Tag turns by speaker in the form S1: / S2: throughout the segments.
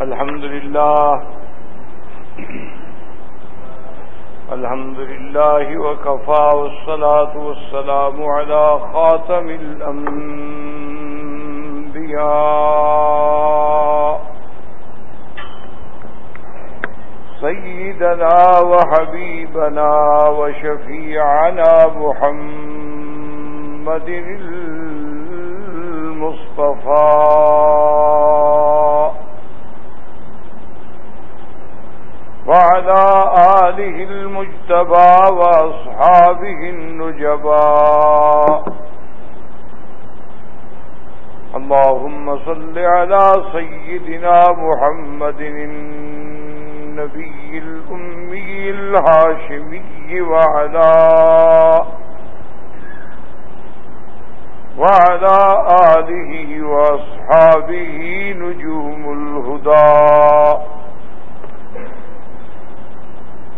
S1: الحمد لله الحمد لله وكفى والصلاة والسلام على خاتم الأنبياء سيدنا وحبيبنا وشفيعنا محمد المصطفى وعلى آله المجتبى وأصحابه النجبى. اللهم صل على سيدنا محمد النبي الأمي الهاشمي وعلى وعلى آله وأصحابه نجوم الهدى.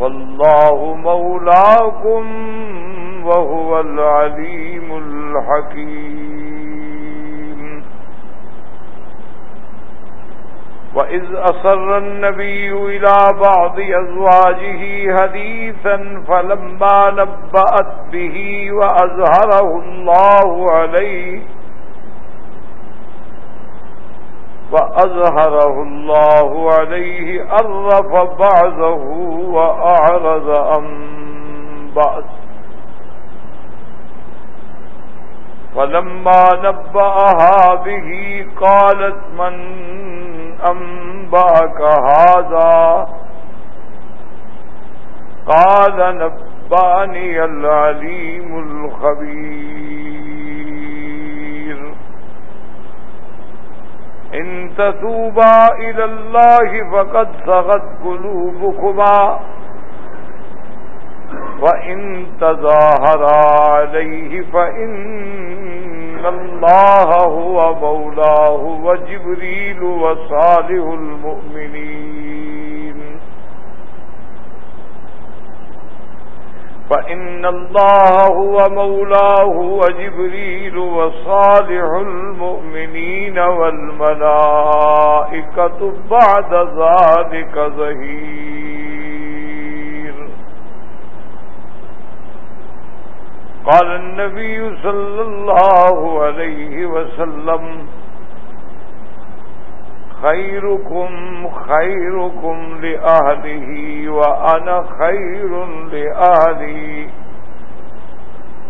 S1: والله مولاكم وهو العليم الحكيم. وإذ أصر النبي إلى بعض أزواجه هديثا فلما نبأت به وأزهره الله عليه فأظهره الله عليه أرف بعضه وأعرض عن بعض. فلما نبأها به قالت من أنبأك هذا؟ قال نبأني العليم الخبير. إن تتوبا إلى الله فقد صغت قلوبكما وإن تظاهرا عليه فإن الله هو مولاه وجبريل وصالح المؤمنين فإن الله هو مولاه وجبريل وصالح المؤمنين والملائكة بعد ذلك ظهير قال النبي صلى الله عليه وسلم خيركم خيركم لأهله وأنا خير لأهلي.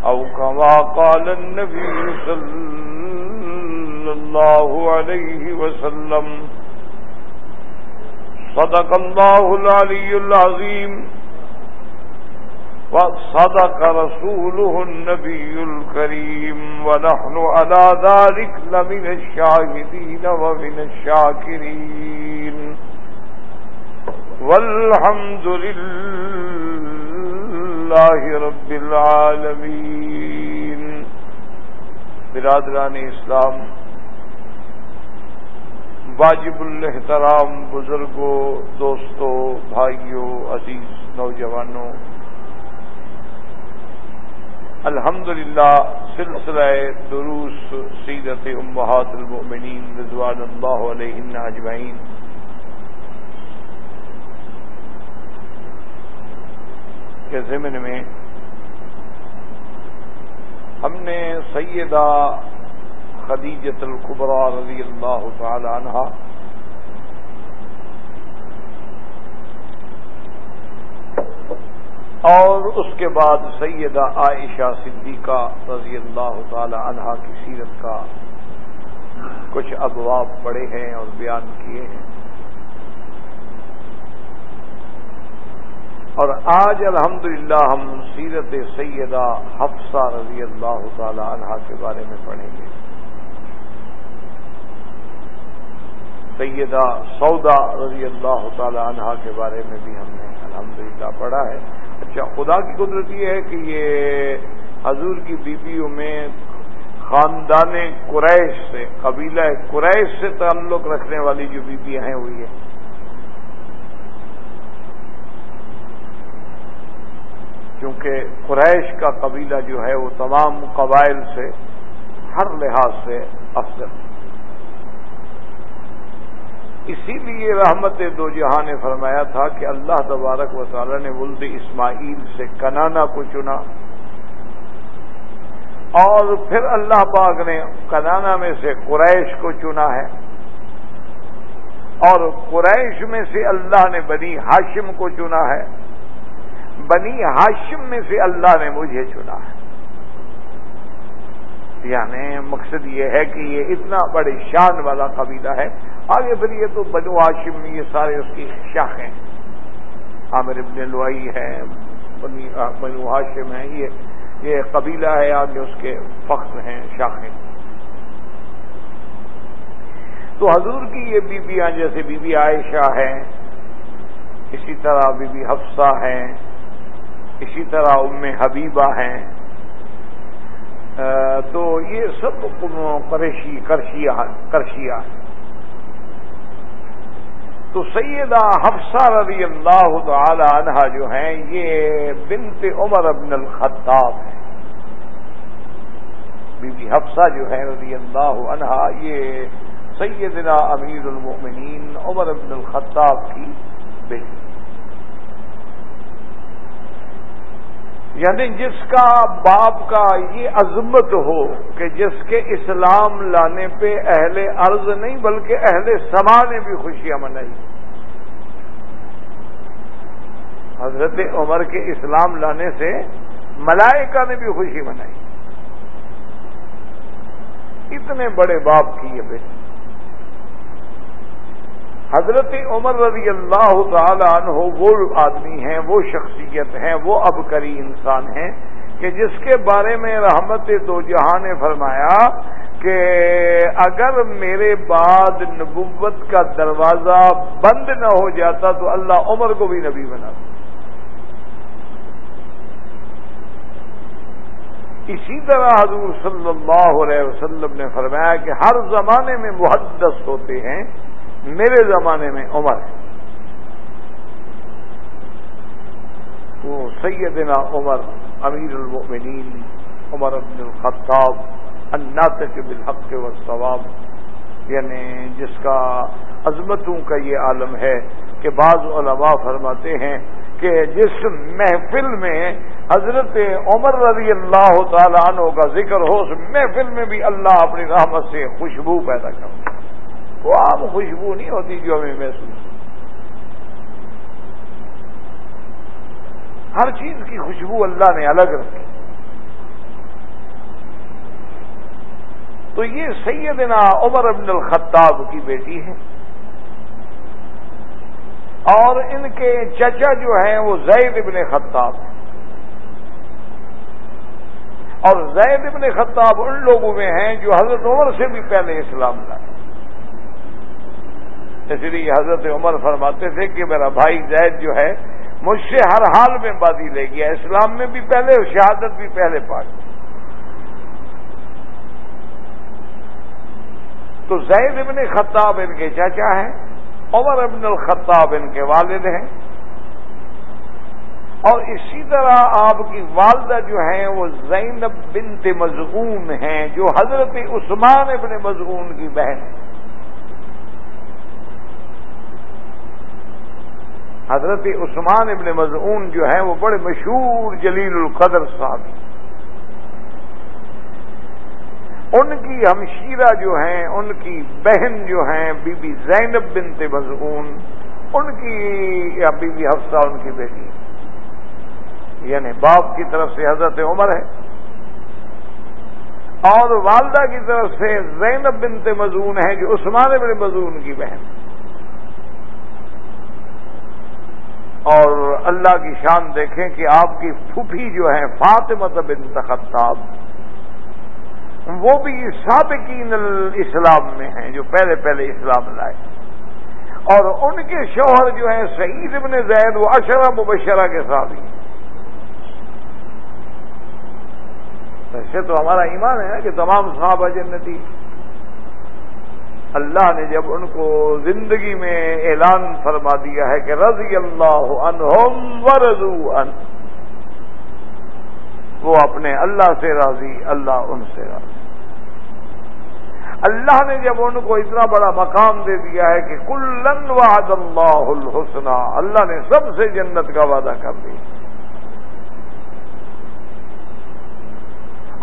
S1: أو كما قال النبي صلى الله عليه وسلم، صدق الله العلي العظيم. وصدق رسوله النبي الكريم ونحن على ذلك لمن الشاهدين ومن الشاكرين. والحمد لله رب العالمين. برادران اسلام، واجب الاحترام بزرگوں، دوستوں، بھائیوں، عزیز نوجوانوں الحمد للہ سلسلہ دروس سیرت امہات المؤمنین رضوان اللہ علیہ اجمعین۔ کے ضمن میں ہم نے سیدہ خدیجت القبرا رضی اللہ تعالی عنہ اور اس کے بعد سیدہ عائشہ صدیقہ رضی اللہ تعالی عنہا کی سیرت کا کچھ ابواب پڑے ہیں اور بیان کیے ہیں۔ اور آج الحمدللہ ہم سیرت سیدہ حفصہ رضی اللہ تعالی عنہا کے بارے میں پڑھیں گے۔ سیدہ سودا رضی اللہ تعالی عنہا کے بارے میں بھی ہم نے الحمدللہ پڑھا ہے۔ اچھا خدا کی قدرت یہ ہے کہ یہ حضور کی بیویوں میں خاندان قریش سے، قبیلہ قریش سے تعلق رکھنے والی جو بیویاں ہیں ہوئی ہیں۔ کیونکہ قریش کا قبیلہ جو ہے، وہ تمام قبائل سے ہر لحاظ سے افضل۔ اسی لیے رحمت دو جہاں نے فرمایا تھا کہ اللہ تبارک و تعالی نے ولد اسماعیل سے کنانا کو چنا اور پھر اللہ پاک نے کنانا میں سے قریش کو چنا ہے اور قریش میں سے اللہ نے بنی ہاشم کو چنا ہے بنی ہاشم میں سے اللہ نے مجھے چنا ہے یعنی مقصد یہ ہے کہ یہ اتنا بڑے شان والا قبیلہ ہے آگے پھر یہ تو بنو ہاشم یہ سارے اس کی شاخیں عامر ابن لوائی ہے بنو ہاشم ہیں، یہ یہ قبیلہ ہے آگے اس کے فخر ہیں، شاخیں۔ تو حضور کی یہ بیویاں جیسے بی بی عائشہ ہیں، اسی طرح بی بی حفصہ ہیں، اسی طرح ام حبیبہ ہیں۔ تو یہ سب کرشی کرشیا ہیں۔ تو سیدہ حفصہ رضی اللہ تعالی عنہ جو ہیں، یہ بنت عمر ابن الخطاب ہیں۔ بی بی حفصہ جو ہیں رضی اللہ عنہ، یہ سیدنا امیر المؤمنین عمر ابن الخطاب کی بیٹی۔ یعنی جس کا باپ کا یہ عظمت ہو کہ جس کے اسلام لانے پہ اہل عرض نہیں بلکہ اہل سما نے بھی خوشیاں منائی۔ حضرت عمر کے اسلام لانے سے ملائکہ نے بھی خوشی منائی۔ اتنے بڑے باپ کی یہ بیٹی۔ حضرت عمر رضی اللہ تعالی عنہ وہ آدمی ہیں، وہ شخصیت ہیں، وہ ابکری انسان ہیں کہ جس کے بارے میں رحمت دو جہاں نے فرمایا کہ اگر میرے بعد نبوت کا دروازہ بند نہ ہو جاتا تو اللہ عمر کو بھی نبی بنا اسی طرح حضور صلی اللہ علیہ وسلم نے فرمایا کہ ہر زمانے میں محدث ہوتے ہیں۔ میرے زمانے میں عمر ہے۔ وہ سیدنا عمر، امیر المؤمنین، عمر ابن الخطاب، الناطق بالحق والثواب یعنی جس کا عظمتوں کا یہ عالم ہے کہ بعض علماء فرماتے ہیں کہ جس محفل میں حضرت عمر رضی اللہ تعالیٰ عنہ کا ذکر ہو، اس محفل میں بھی اللہ اپنی رحمت سے خوشبو پیدا کر وہ عام خوشبو نہیں ہوتی جو ہمیں محسوس ہر چیز کی خوشبو اللہ نے الگ رکھی۔ تو یہ سیدنا عمر ابن الخطاب کی بیٹی ہے۔ اور ان کے چچا جو ہیں وہ زید ابن خطاب ہیں۔ اور زید ابن خطاب ان لوگوں میں ہیں جو حضرت عمر سے بھی پہلے اسلام لائے۔ اس لیے حضرت عمر فرماتے تھے کہ میرا بھائی زید جو ہے، مجھ سے ہر حال میں بازی لے گیا، اسلام میں بھی پہلے اور شہادت بھی پہلے پا تو زید ابن خطاب ان کے چاچا ہیں، عمر ابن الخطاب ان کے والد ہیں۔ اور اسی طرح آپ کی والدہ جو ہیں، وہ زینب بنت مضعون ہیں، جو حضرت عثمان ابن مضعون کی بہن ہے حضرت عثمان ابن مضعون جو ہیں وہ بڑے مشہور جلیل القدر صاحب ان کی ہمشیرہ جو ہیں، ان کی بہن جو ہیں، بی بی زینب بنت مضعون ان کی یا بی بی حفصہ، ان کی بیٹی۔ یعنی باپ کی طرف سے حضرت عمر ہے۔ اور والدہ کی طرف سے زینب بنت مزون ہے، جو عثمان بن مزون کی بہن۔ اور اللہ کی شان دیکھیں کہ آپ کی پھوپھی جو ہے فاطمت بنت خطاب، وہ بھی سابقین اسلام میں ہیں، جو پہلے پہلے اسلام لائے۔ اور ان کے شوہر جو ہیں، سعید ابن زید، وہ اشرا مبشرہ کے ساتھ ہی ایسے تو ہمارا ایمان ہے کہ تمام صحابہ جنتی اللہ نے جب ان کو زندگی میں اعلان فرما دیا ہے کہ رضی اللہ عنہم ورضو ان، وہ اپنے اللہ سے راضی، اللہ ان سے راضی۔ اللہ نے جب ان کو اتنا بڑا مقام دے دیا ہے کہ کلن وعد اللہ الحسنہ، اللہ نے سب سے جنت کا وعدہ کر دیا۔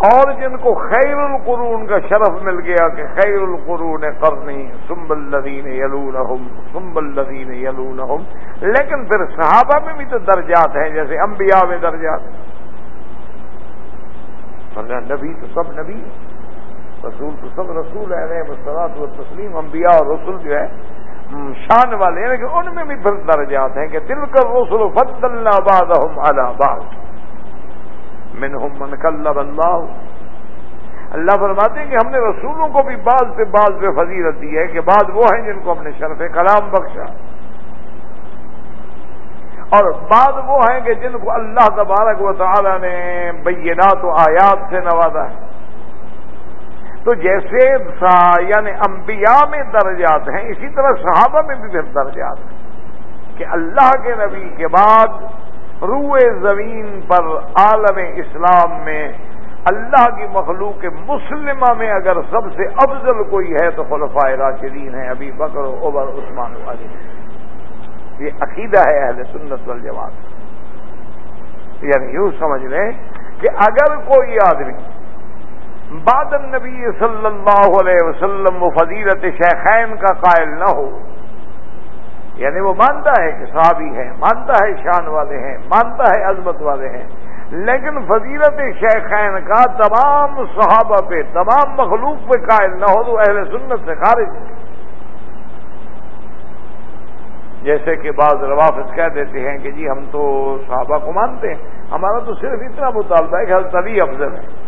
S1: اور جن کو خیر القرون کا شرف مل گیا کہ خیر القرون کرنی سمب الدین یلون سمب الدین یلون لیکن پھر صحابہ میں بھی تو درجات ہیں، جیسے انبیاء میں درجات ہیں۔ نبی تو سب نبی رسول تو سب رسول ہے مسلات و تسلیم انبیاء اور رسول جو ہے شان والے ہیں، لیکن ان میں بھی پھر درجات ہیں کہ دل کر رسول فت اللہ باد آباد منہم من کلب اللہ. اللہ فرماتے ہیں کہ ہم نے رسولوں کو بھی بعض پہ بعض پہ فضیلت دی ہے کہ بعض وہ ہیں جن کو ہم نے شرف کلام بخشا. اور بعض وہ ہیں کہ جن کو اللہ تبارک و تعالی نے بینات و آیات سے نوازا ہے. تو جیسے یعنی انبیاء میں درجات ہیں، اسی طرح صحابہ میں بھی درجات ہیں کہ اللہ کے نبی کے بعد روئے زمین پر عالم اسلام میں اللہ کی مخلوق مسلمہ میں اگر سب سے افضل کوئی ہے تو خلفائے راشدین ہیں ابھی بکر و عبر عثمان والی یہ عقیدہ ہے اہل سنت والجماعت۔ یعنی یوں سمجھ لیں کہ اگر کوئی آدمی بعد النبی صلی اللہ علیہ وسلم و فضیلت شیخین کا قائل نہ ہو یعنی وہ مانتا ہے کہ صحابی ہیں، مانتا ہے شان والے ہیں، مانتا ہے عظمت والے ہیں۔ لیکن فضیلت شیخین کا تمام صحابہ پہ، تمام مخلوق پہ قائل نہ ہو تو اہل سنت سے خارج۔ جیسے کہ بعض روافت کہہ دیتے ہیں کہ جی ہم تو صحابہ کو مانتے ہیں، ہمارا تو صرف اتنا مطالبہ ہے کہ حضرت علی افضل ہے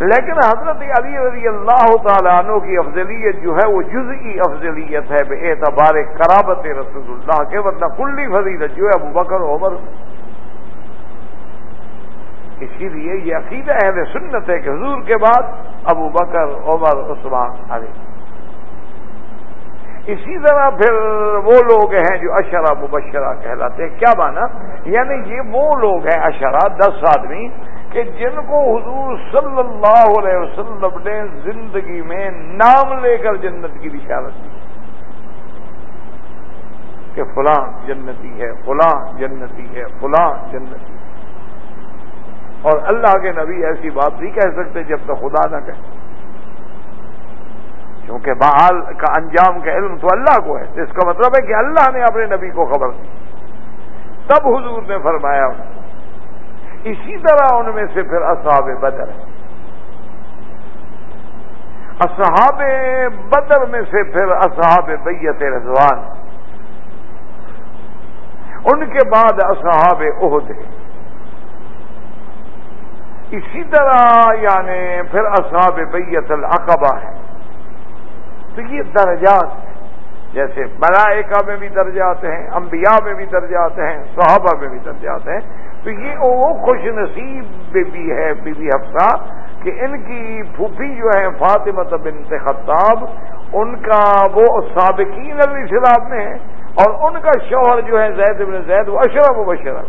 S1: لیکن حضرت علی رضی اللہ تعالیٰ عنہ کی افضلیت جو ہے وہ جزئی افضلیت ہے بے اعتبار کرابت رسول اللہ کے، ورنہ کلی فضیلت جو ہے ابو بکر، عمر۔ اسی لیے یہ عقیدہ اہل سنت ہے کہ حضور کے بعد ابو بکر، عمر، عثمان علی۔ اسی طرح پھر وہ لوگ ہیں جو اشرا مبشرہ کہلاتے ہیں۔ کیا مانا؟ یعنی یہ وہ لوگ ہیں اشرا، دس آدمی کہ جن کو حضور صلی اللہ علیہ وسلم نے زندگی میں نام لے کر جنت کی بشارت دی کہ فلاں جنتی ہے، فلاں جنتی ہے، فلاں جنتی ہے۔ اور اللہ کے نبی ایسی بات نہیں کہہ سکتے جب تک خدا نہ کہے۔ کیونکہ بحال کا انجام کا علم تو اللہ کو ہے۔ اس کا مطلب ہے کہ اللہ نے اپنے نبی کو خبر دی۔ تب حضور نے فرمایا اسی طرح ان میں سے پھر اصحاب بدر اصحاب بدر میں سے پھر اصحاب بیت رضوان۔ ان کے بعد اصحاب عہد اسی طرح یعنی پھر اصحاب بیت العقبہ ہے تو یہ درجات ہیں۔ جیسے ملائکہ میں بھی درجات ہیں، انبیاء میں بھی درجات ہیں، صحابہ میں بھی درجات ہیں۔ تو یہ وہ خوش نصیب بھی ہے بی بی حفصہ، کہ ان کی پھوپھی جو ہے فاطمہ بنت خطاب، ان کا وہ سابقین الاسلام میں ہے اور ان کا شوہر جو ہے زید بن زید، وہ اشرف و بشرف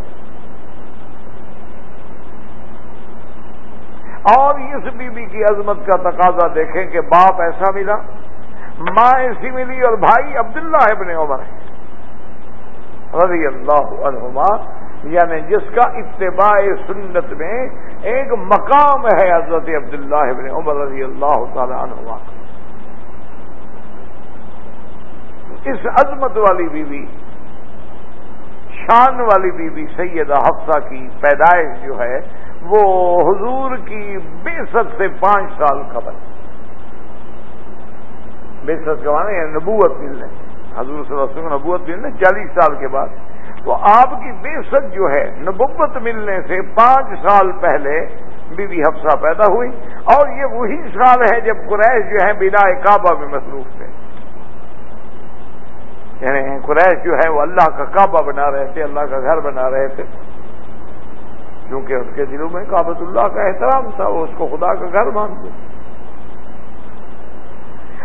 S1: اور اس بی بی کی عظمت کا تقاضا دیکھیں کہ باپ ایسا ملا، ماں ایسی ملی اور بھائی عبداللہ ابن عمر ہے رضی اللہ عنہما یعنی جس کا اتباع سنت میں ایک مقام ہے حضرت عبداللہ ابن عمر رضی اللہ تعالی عنہما۔ اس عظمت والی بیوی، شان والی بی بی سیدہ حفصہ کی پیدائش جو ہے، وہ حضور کی بے ست سے پانچ سال قبل۔ بے ست کا مانا یعنی نبوت ملنے۔ حضور صلی اللہ علیہ وسلم نبوت ملنے چالیس سال کے بعد۔ تو آپ کی بے جو ہے نبوت ملنے سے پانچ سال پہلے بی بی حفصہ پیدا ہوئی اور یہ وہی سال ہے جب قریش جو ہے بنا کعبہ میں مصروف تھے۔ یعنی قریش جو ہے وہ اللہ کا کعبہ بنا رہے تھے، اللہ کا گھر بنا رہے تھے۔ کیونکہ اس کے دلوں میں کابت اللہ کا احترام تھا، وہ اس کو خدا کا گھر مانتے۔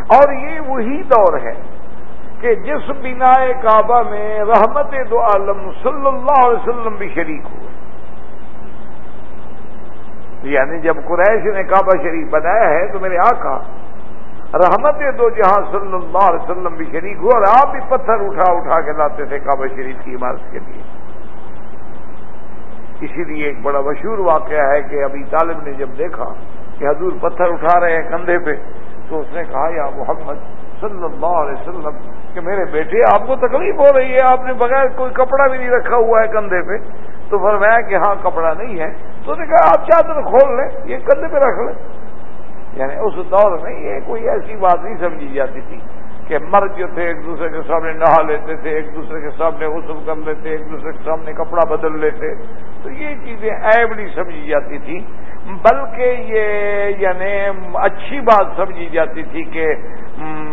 S1: اور یہ وہی دور ہے کہ جس بنا کعبہ میں رحمت دو عالم صلی اللہ علیہ وسلم بھی شریک ہوئے۔ یعنی جب قریش نے کعبہ شریف بنایا ہے تو میرے آقا، رحمت دو جہاں صلی اللہ علیہ وسلم بھی شریک ہوا اور آپ بھی پتھر اٹھا اٹھا کے لاتے تھے کعبہ شریف کی عمارت کے لیے۔ اسی لیے ایک بڑا مشہور واقعہ ہے کہ ابھی طالب نے جب دیکھا کہ حضور پتھر اٹھا رہے ہیں کندھے پہ تو اس نے کہا، یا محمد صلی اللہ علیہ وسلم کہ میرے بیٹے، آپ کو تکلیف ہو رہی ہے، آپ نے بغیر کوئی کپڑا بھی نہیں رکھا ہوا ہے کندھے پہ۔ تو فرمایا کہ ہاں کپڑا نہیں ہے۔ تو نے کہا، آپ چادر کھول لیں، یہ کندھے پہ رکھ لیں۔ یعنی اس دور میں یہ کوئی ایسی بات نہیں سمجھی جاتی تھی کہ مرد جو تھے، ایک دوسرے کے سامنے نہا لیتے تھے، ایک دوسرے کے سامنے غسل کر لیتے، ایک دوسرے کے سامنے کپڑا بدل لیتے۔ تو یہ چیزیں عیب نہیں سمجھی جاتی تھی، بلکہ یہ یعنی اچھی بات سمجھی جاتی تھی کہ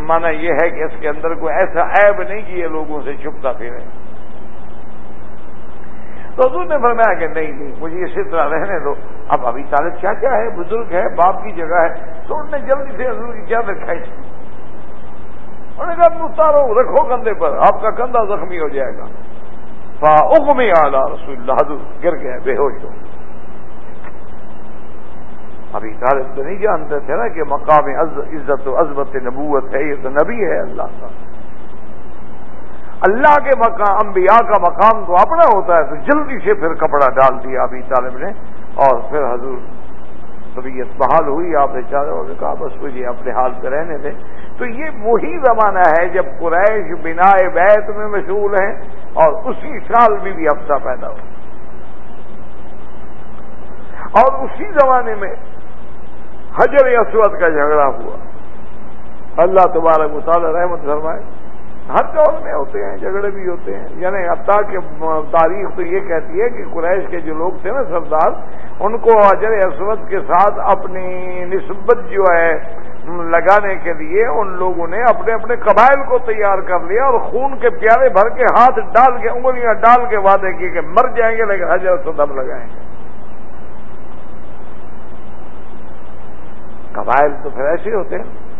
S1: مانا یہ ہے کہ اس کے اندر کوئی ایسا عیب نہیں کہ یہ لوگوں سے چھپتا پھرے۔ تو حضور نے فرمایا کہ نہیں نہیں، مجھے اسی طرح رہنے دو۔ اب ابھی طالب کیا کیا ہے؟ بزرگ ہے، باپ کی جگہ ہے۔ تو انہوں نے جلدی سے حضور کی کیا دکھائی۔ انہوں نے کہا اتارو رکھو کندھے پر، آپ کا کندھا زخمی ہو جائے گا۔ فا اگمی آلہ رسول اللہ، حضور، گر گئے، بے ہوش ہو۔ ابھی طالب تو نہیں جانتے تھے نا کہ مقام عزت و عزمت نبوت ہے، یہ تو نبی ہے اللہ کا۔ اللہ کے مقام، انبیاء کا مقام تو اپنا ہوتا ہے، تو جلدی سے پھر کپڑا ڈال دیا ابھی طالب نے، اور پھر حضور طبیعت بحال ہوئی، آپ نے چاروں نے کہا، بس مجھے اپنے حال پہ رہنے دیں۔ تو یہ وہی زمانہ ہے جب قریش بنا بیت میں مشہور ہیں، اور اسی سال بھی بھی ہفتہ پیدا ہو۔ اور اسی زمانے میں حجر اسود کا جھگڑا ہوا۔ اللہ تبارک مطالعہ رحمت فرمائے۔ ہر دور میں ہوتے ہیں، جھگڑے بھی ہوتے ہیں۔ یعنی اب تک تاریخ تو یہ کہتی ہے کہ قریش کے جو لوگ تھے نا سردار، ان کو حجر اسود کے ساتھ اپنی نسبت جو ہے لگانے کے لیے ان لوگوں نے اپنے اپنے قبائل کو تیار کر لیا اور خون کے پیارے بھر کے ہاتھ ڈال کے، انگلیاں ڈال کے وعدے کیے کہ مر جائیں گے لیکن حجر اسود ہم لگائیں گے۔ قبائل تو پھر ایسے ہوتے ہیں۔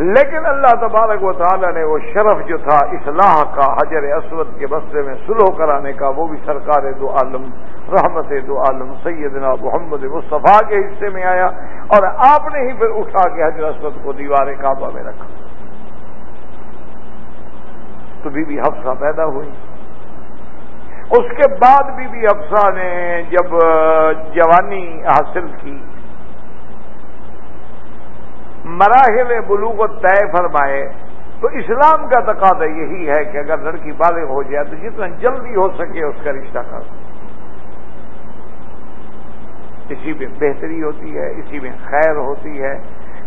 S1: لیکن اللہ تبارک و تعالی نے وہ شرف جو تھا اصلاح کا، حجر اسود کے مسئلے میں سلو کرانے کا، وہ بھی سرکار دو عالم، رحمت دو عالم، سیدنا محمد مصطفیٰ کے حصے میں آیا اور آپ نے ہی پھر اٹھا کے حجر اسود کو دیوار کعبہ میں رکھا۔ تو بی بی حفصہ پیدا ہوئی۔ اس کے بعد بی بی افسا نے جب جوانی حاصل کی، مراحل بلوغت طے فرمائے، تو اسلام کا تقاضا یہی ہے کہ اگر لڑکی بالغ ہو جائے تو جتنا جلدی ہو سکے اس کا رشتہ کر۔ اسی میں بہتری ہوتی ہے، اسی میں خیر ہوتی ہے۔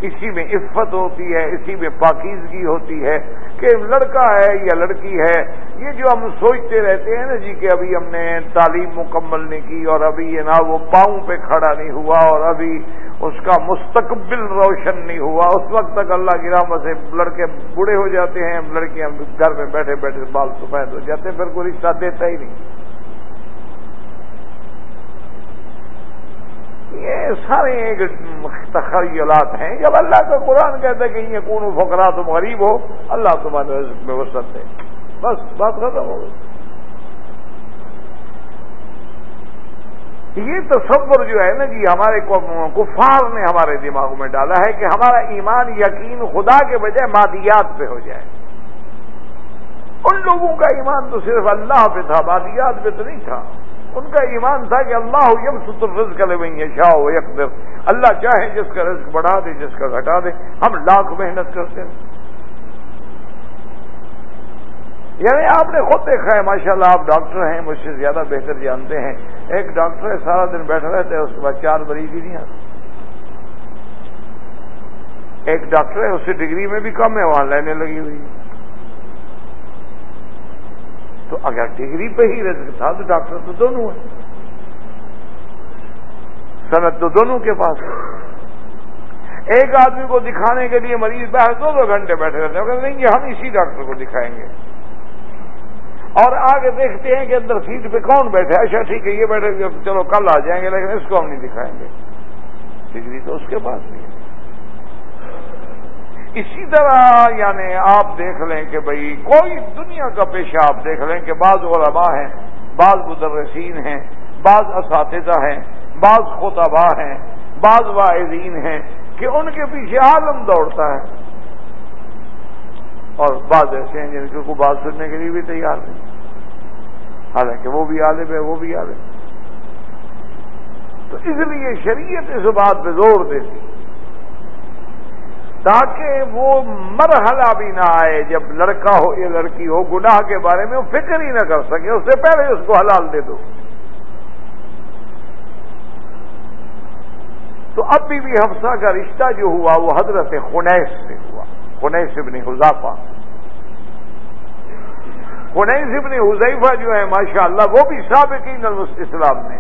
S1: اسی میں عفت ہوتی ہے، اسی میں پاکیزگی ہوتی ہے کہ لڑکا ہے یا لڑکی ہے، یہ جو ہم سوچتے رہتے ہیں نا جی کہ ابھی ہم نے تعلیم مکمل نہیں کی اور ابھی یہ نہ وہ پاؤں پہ کھڑا نہیں ہوا اور ابھی اس کا مستقبل روشن نہیں ہوا۔ اس وقت تک اللہ کی رحمت سے لڑکے بوڑھے ہو جاتے ہیں لڑکیاں گھر میں بیٹھے بیٹھے بال سفید ہو جاتے ہیں، پھر کوئی رشتہ دیتا ہی نہیں۔ یہ سارے ایک تخیلات ہیں۔ جب اللہ کا قرآن کہتا ہے کہ یہ کون فکرا تم غریب ہو، اللہ تمہارے رزق میں وسط ہے۔ بس، بات ختم ہو گئی۔ یہ تصور جو ہے نا جی ہمارے کفار نے ہمارے دماغ میں ڈالا ہے کہ ہمارا ایمان یقین خدا کے بجائے مادیات پہ ہو جائے۔ ان لوگوں کا ایمان تو صرف اللہ پہ تھا، مادیات پہ تو نہیں تھا۔ ان کا ایمان تھا کہ اللہ یم ستر رزق لے گے شاہ و یکدر اللہ چاہے جس کا رزق بڑھا دے، جس کا گھٹا دے۔ ہم لاکھ محنت کرتے ہیں۔ یعنی آپ نے خود دیکھا ہے، ماشاءاللہ آپ ڈاکٹر ہیں، مجھ سے زیادہ بہتر جانتے ہیں۔ ایک ڈاکٹر ہے، سارا دن بیٹھا رہتا ہے، اس کے بعد چار مریض ہی نہیں آتے ایک ڈاکٹر ہے، اس سے ڈگری میں بھی کم ہے، وہاں لینے لگی ہوئی تو اگر ڈگری پہ ہی رزق تھا تو ڈاکٹر تو دونوں ہیں۔ صنعت تو دونوں کے پاس ایک آدمی کو دکھانے کے لیے مریض باہر دو دو گھنٹے بیٹھے رہتے ہیں نہیں یہ ہم اسی ڈاکٹر کو دکھائیں گے۔ اور آگے دیکھتے ہیں کہ اندر سیٹ پہ کون بیٹھے اچھا ٹھیک ہے، یہ بیٹھے، چلو کل آ جائیں گے، لیکن اس کو ہم نہیں دکھائیں گے۔ ڈگری تو اس کے پاس نہیں ہے۔ اسی طرح یعنی آپ دیکھ لیں کہ بھائی کوئی دنیا کا پیشہ آپ دیکھ لیں کہ بعض علماء ہیں، بعض مدرسین ہیں، بعض اساتذہ ہیں، بعض خطبہ ہیں، بعض واعظین ہیں کہ ان کے پیچھے عالم دوڑتا ہے۔ اور بعض ایسے ہیں جن کے کو بات سننے کے لیے بھی تیار نہیں۔ حالانکہ وہ بھی عالم ہے، وہ بھی عالم۔ تو اس لیے شریعت اس بات پہ زور دیتی۔ تاکہ وہ مرحلہ بھی نہ آئے جب لڑکا ہو یا لڑکی ہو، گناہ کے بارے میں وہ فکر ہی نہ کر سکے، اس سے پہلے اس کو حلال دے دو۔ تو اب بھی بھی حفصہ کا رشتہ جو ہوا، وہ حضرت خنیس سے ہوا۔ خنیس ابن حضافہ خنیس ابن حضیفہ جو ہے، ماشاءاللہ وہ بھی سابقین اسلام میں۔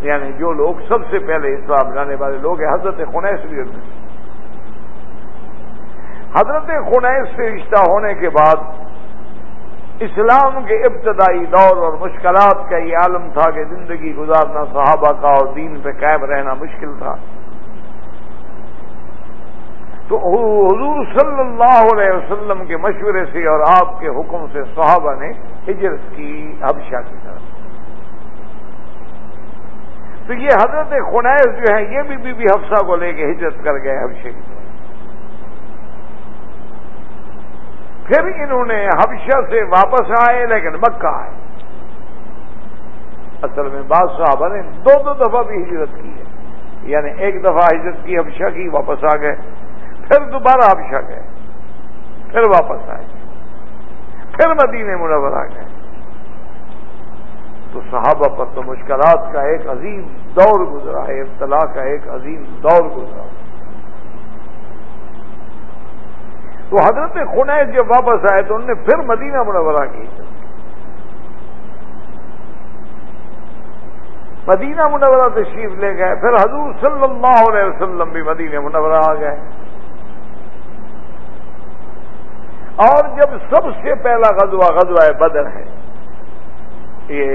S1: یعنی جو لوگ سب سے پہلے اسلام لانے والے لوگ ہیں، حضرت خنیس بھی حضرت خنیس سے رشتہ ہونے کے بعد اسلام کے ابتدائی دور اور مشکلات کا یہ عالم تھا کہ زندگی گزارنا صحابہ کا اور دین پہ قائم رہنا مشکل تھا۔ تو حضور صلی اللہ علیہ وسلم کے مشورے سے اور آپ کے حکم سے صحابہ نے ہجرت کی، حبشہ کی طرف۔ تو یہ حضرت خنیز جو ہے یہ بھی بی بی حفصہ کو لے کے ہجرت کر گئے حبشے کی پھر انہوں نے حبشہ سے واپس آئے، لیکن مکہ آئے۔ اصل میں بعض صحابہ نے دو دو دفعہ بھی ہجرت کی ہے۔ یعنی ایک دفعہ ہجرت کی، حبشہ کی، واپس آ گئے۔ پھر دوبارہ حبشہ گئے۔ پھر واپس آئے۔ پھر مدینے منور آ گئے۔ تو صحابہ پر تو مشکلات کا ایک عظیم دور گزرا ہے، ابتلا کا ایک عظیم دور گزرا۔ تو حضرت خنیز جب واپس آئے تو انہوں نے پھر مدینہ منورہ کی۔ مدینہ منورہ تشریف لے گئے، پھر حضور صلی اللہ علیہ وسلم بھی مدینہ منورہ آ گئے۔ اور جب سب سے پہلا غزوہ غزوہ بدر ہے یہ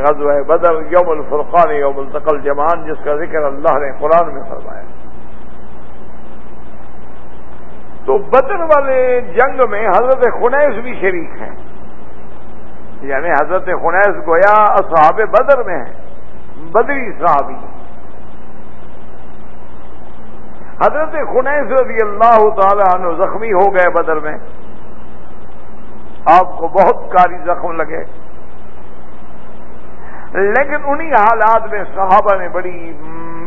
S1: غزوہ بدر، یوم الفرقان، یوم التقل جمان جس کا ذکر اللہ نے قرآن میں فرمایا۔ تو بدر والے جنگ میں حضرت خنیس بھی شریک ہیں۔ یعنی حضرت خنیس گویا اصحاب بدر میں ہیں، بدری صحابی۔ حضرت خنیس رضی اللہ تعالی عنہ زخمی ہو گئے بدر میں۔ آپ کو بہت کاری زخم لگے۔ لیکن انہی حالات میں صحابہ نے بڑی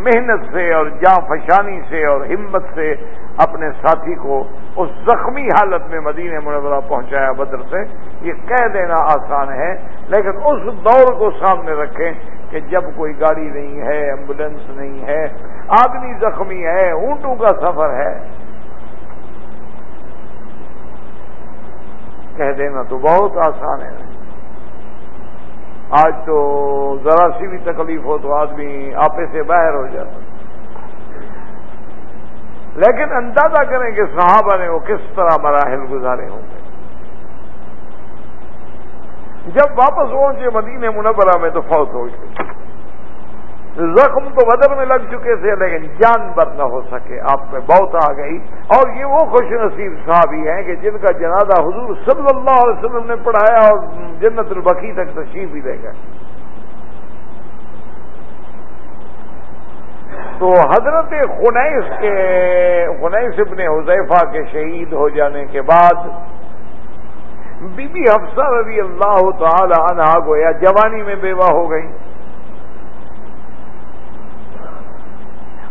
S1: محنت سے اور جاں فشانی سے اور ہمت سے اپنے ساتھی کو اس زخمی حالت میں مدینہ منورہ پہنچایا بدر سے۔ یہ کہہ دینا آسان ہے، لیکن اس دور کو سامنے رکھیں کہ جب کوئی گاڑی نہیں ہے، ایمبولینس نہیں ہے، آدمی زخمی ہے، اونٹوں کا سفر ہے۔ کہہ دینا تو بہت آسان ہے۔ آج تو ذرا سی بھی تکلیف ہو تو آدمی آپے سے باہر ہو جاتا لیکن اندازہ کریں کہ صحابہ نے وہ کس طرح مراحل گزارے ہوں گے۔ جب واپس پہنچے مدینہ منورہ میں تو فوت ہو گئی زخم تو بدر میں لگ چکے تھے، لیکن جان بر نہ ہو سکے۔ آپ میں بہت آ گئی۔ اور یہ وہ خوش نصیب صحابی ہیں کہ جن کا جنازہ حضور صلی اللہ علیہ وسلم نے پڑھایا اور جنت البقی تک تشریف بھی دے گئے۔ تو حضرت خنیس کے خنیس ابن حذیفہ کے شہید ہو جانے کے بعد بی بی حفصہ رضی اللہ تعالی عنہ گویا جوانی میں بیوہ ہو گئی۔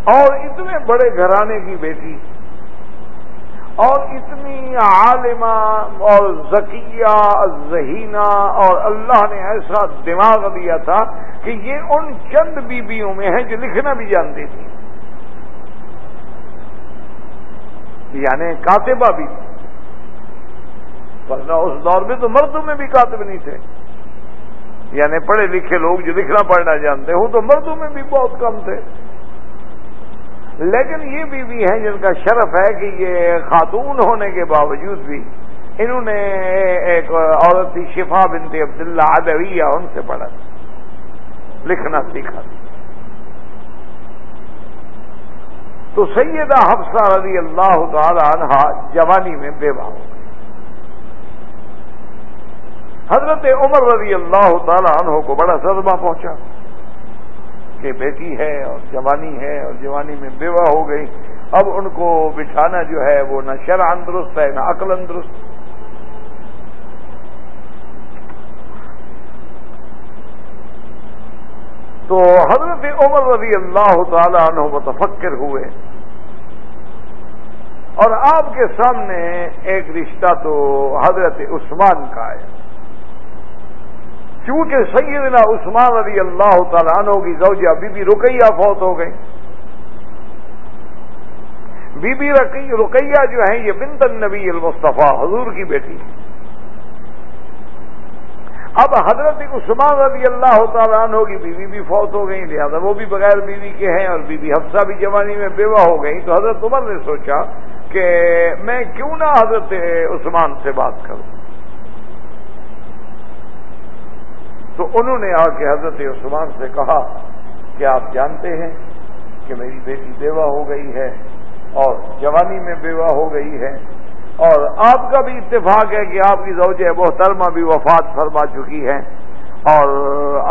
S1: اور اتنے بڑے گھرانے کی بیٹی اور اتنی عالمہ اور ذکیہ ذہینہ اور اللہ نے ایسا دماغ دیا تھا کہ یہ ان چند بیویوں میں ہیں جو لکھنا بھی جانتی تھی یعنی کاتبہ بھی تھی ورنہ اس دور میں تو مردوں میں بھی کاتب نہیں تھے۔ یعنی پڑھے لکھے لوگ جو لکھنا پڑھنا جانتے ہوں تو مردوں میں بھی بہت کم تھے۔ لیکن یہ بیوی ہیں جن کا شرف ہے کہ یہ خاتون ہونے کے باوجود بھی انہوں نے ایک عورت تھی شفا بنت عبداللہ ادویہ ان سے پڑھا لکھنا سیکھا تو سیدہ حفصہ رضی اللہ تعالی عنہ جوانی میں بیوہ ہو گئی حضرت عمر رضی اللہ تعالی عنہ کو بڑا صدمہ پہنچا۔ کہ بیٹی ہے اور جوانی ہے اور جوانی میں بیوہ ہو گئی، اب ان کو بٹھانا جو ہے وہ نہ شرح درست ہے، نہ عقل درست تو حضرت عمر رضی اللہ تعالی عنہ متفکر ہوئے۔ اور آپ کے سامنے ایک رشتہ تو حضرت عثمان کا ہے۔ چونکہ سیدنا عثمان رضی اللہ تعالیٰ عنہ کی زوجہ بی بی رقیہ فوت ہو گئی۔ بی بی رقیہ جو ہیں یہ بنت النبی المصطفیٰ، حضور کی بیٹی۔ اب حضرت عثمان رضی اللہ تعالیٰ عنہ کی بیوی بھی فوت ہو گئی، لہٰذا وہ بھی بغیر بیوی کے ہیں اور بیوی حفصہ بھی جوانی میں بیوہ ہو گئی۔ تو حضرت عمر نے سوچا کہ میں کیوں نہ حضرت عثمان سے بات کروں۔ تو انہوں نے آ کے حضرت عثمان سے کہا کہ آپ جانتے ہیں کہ میری بیٹی بیوہ ہو گئی ہے اور جوانی میں بیوہ ہو گئی ہے اور آپ کا بھی اتفاق ہے کہ آپ کی زوجہ محترمہ بھی وفات فرما چکی ہے اور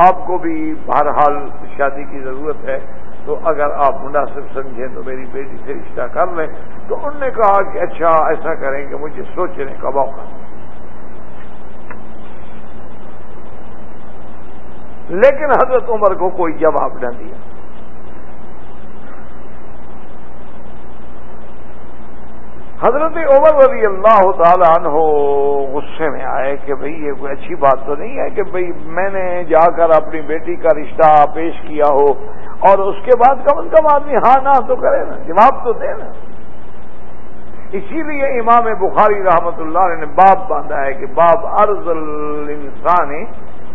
S1: آپ کو بھی ہر حال شادی کی ضرورت ہے تو اگر آپ مناسب سمجھیں تو میری بیٹی سے رشتہ کر لیں تو انہوں نے کہا کہ اچھا ایسا کریں کہ مجھے سوچنے کا موقع لیکن حضرت عمر کو کوئی جواب نہ دیا۔ حضرت عمر رضی اللہ تعالیٰ عنہ غصے میں آئے کہ بھئی یہ کوئی اچھی بات تو نہیں ہے کہ بھئی میں نے جا کر اپنی بیٹی کا رشتہ پیش کیا ہو اور اس کے بعد کم از کم آدمی ہاں نہ تو کرے نا، جواب تو دے نا۔ اسی لیے امام بخاری رحمت اللہ نے باب باندھا ہے کہ باب ارض الانسان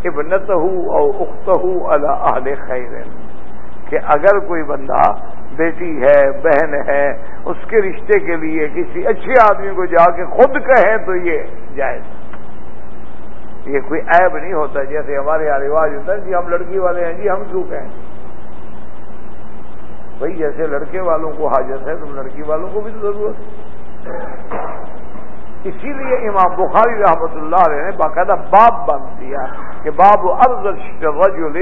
S1: ابنت او اخت اہل خیر، کہ اگر کوئی بندہ بیٹی ہے، بہن ہے، اس کے رشتے کے لیے کسی اچھے آدمی کو جا کے خود کہیں تو یہ جائز۔ یہ کوئی عیب نہیں ہوتا، جیسے ہمارے یہاں رواج ہوتا ہے جی ہم لڑکی والے ہیں جی ہم کیوں کہیں؟ بھائی، جیسے لڑکے والوں کو حاجت ہے تو لڑکی والوں کو بھی ضرورت اسی لیے امام بخاری رحمت اللہ علیہ نے باقاعدہ باب بند دیا کہ باب ارض رجل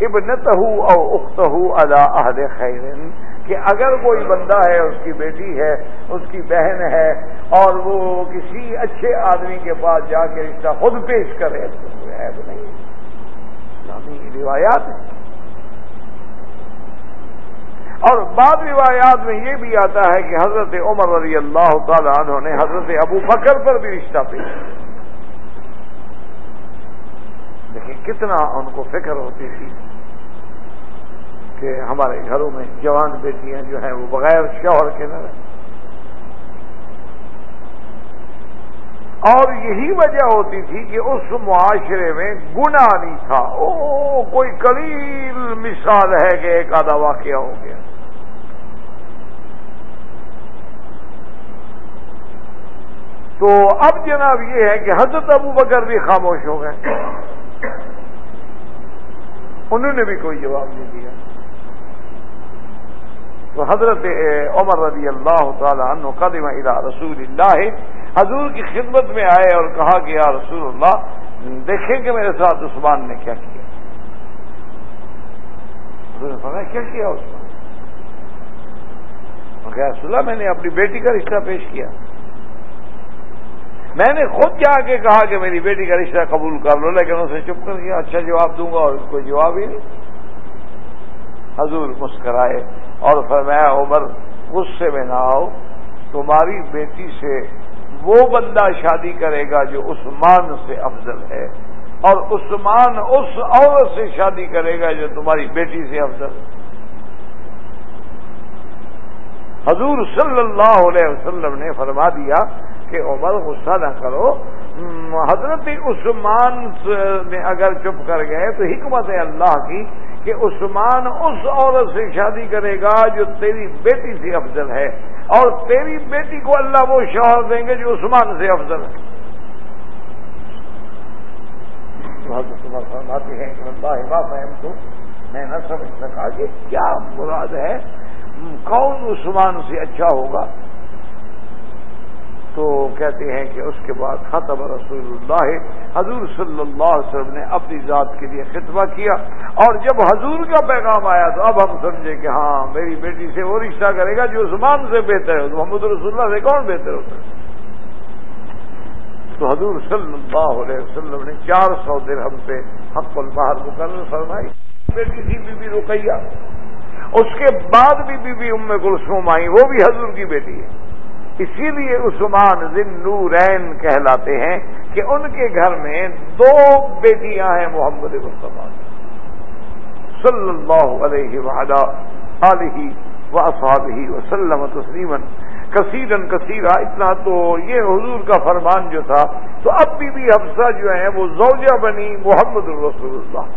S1: ابنتہ او اختہ ادا عہد خیرن کہ اگر کوئی بندہ ہے، اس کی بیٹی ہے، اس کی بہن ہے، اور وہ کسی اچھے آدمی کے پاس جا کے رشتہ خود پیش کرے، تو ہے تو نہیں۔ اسلامی روایات ہیں۔ اور بعض روایات میں یہ بھی آتا ہے کہ حضرت عمر رضی اللہ تعالیٰ عنہ نے حضرت ابو بکر پر بھی رشتہ پیش لیکن کتنا ان کو فکر ہوتی تھی کہ ہمارے گھروں میں جوان بیٹیاں جو ہیں وہ بغیر شوہر کے نہ رہیں۔ اور یہی وجہ ہوتی تھی کہ اس معاشرے میں گنا نہیں تھا۔ او، کوئی قلیل مثال ہے کہ ایک آدھا واقعہ ہو گیا۔ تو اب جناب یہ ہے کہ حضرت ابو بکر بھی خاموش ہو گئے۔ انہوں نے بھی کوئی جواب نہیں دیا۔ تو حضرت عمر رضی اللہ تعالی عنہ قدم الى رسول اللہ۔ حضور کی خدمت میں آئے اور کہا کہ یا رسول اللہ، دیکھیں کہ میرے ساتھ عثمان نے کیا کیا۔ حضور نے فرمایا، کیا کیا عثمان؟ رسول اللہ، میں نے اپنی بیٹی کا رشتہ پیش کیا۔ میں نے خود جا کے کہا کہ میری بیٹی کا رشتہ قبول کر لو، لیکن اسے چپ کر دیا اچھا جواب دوں گا اور کوئی جواب ہی نہیں۔ حضور مسکرائے اور فرمایا، عمر، غصے میں نہ آؤ، تمہاری بیٹی سے وہ بندہ شادی کرے گا جو عثمان سے افضل ہے اور عثمان اس عورت سے شادی کرے گا جو تمہاری بیٹی سے افضل ہے۔ حضور صلی اللہ علیہ وسلم نے فرما دیا کہ عمر غصہ نہ کرو۔ حضرت عثمان میں اگر چپ کر گئے تو حکمت ہے اللہ کی کہ عثمان اس عورت سے شادی کرے گا جو تیری بیٹی سے افضل ہے اور تیری بیٹی کو اللہ وہ شوہر دیں گے جو عثمان سے افضل ہے۔ فرماتے ہیں کہ اللہ فہم تو میں نہ سمجھ سکا کہ کیا مراد ہے۔ کون عثمان سے اچھا ہوگا؟ تو کہتے ہیں کہ اس کے بعد ختم رسول اللہ، حضور صلی اللہ علیہ وسلم نے اپنی ذات کے لیے خطبہ کیا اور جب حضور کا پیغام آیا تو اب ہم سمجھے کہ ہاں میری بیٹی سے وہ رشتہ کرے گا جو عثمان سے بہتر ہے، محمد رسول اللہ سے کون بہتر ہوتا ہے؟ تو حضور صلی اللہ علیہ وسلم نے چار سو درہم سے حق الباہر مقرر فرمائی۔ بیٹی تھی بی بی رقیہ۔ اس کے بعد بھی بی بی ام کلثوم آئی وہ بھی حضور کی بیٹی ہے۔ اسی لیے عثمان ذن نورین کہلاتے ہیں کہ ان کے گھر میں دو بیٹیاں ہیں محمد مصطفیٰ صلی اللہ علیہ وعلا علیہ و اصحاب ہی وسلم تسلیمن کثیرن کثیرہ اتنا تو یہ حضور کا فرمان جو تھا تو اب بھی بھی حفصہ جو ہیں وہ زوجہ بنی محمد الرسول اللہ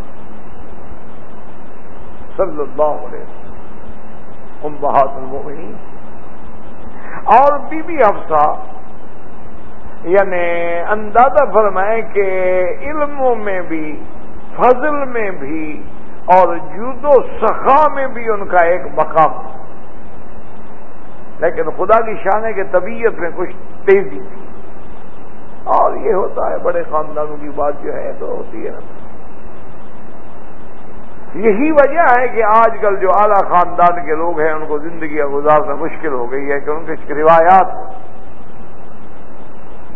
S1: صلی اللہ علیہ وسلم. بہت المؤمنین. اور بی بی حفصہ یعنی اندازہ فرمائیں کہ علموں میں بھی، فضل میں بھی اور جود و سخا میں بھی ان کا ایک مقام۔ لیکن خدا کی شان ہے کہ طبیعت میں کچھ تیزی تھی۔ اور یہ ہوتا ہے بڑے خاندانوں کی بات جو ہے تو ہوتی ہے۔ نا یہی وجہ ہے کہ آج کل جو اعلیٰ خاندان کے لوگ ہیں، ان کو زندگی گزارنا مشکل ہو گئی ہے کہ ان کی روایات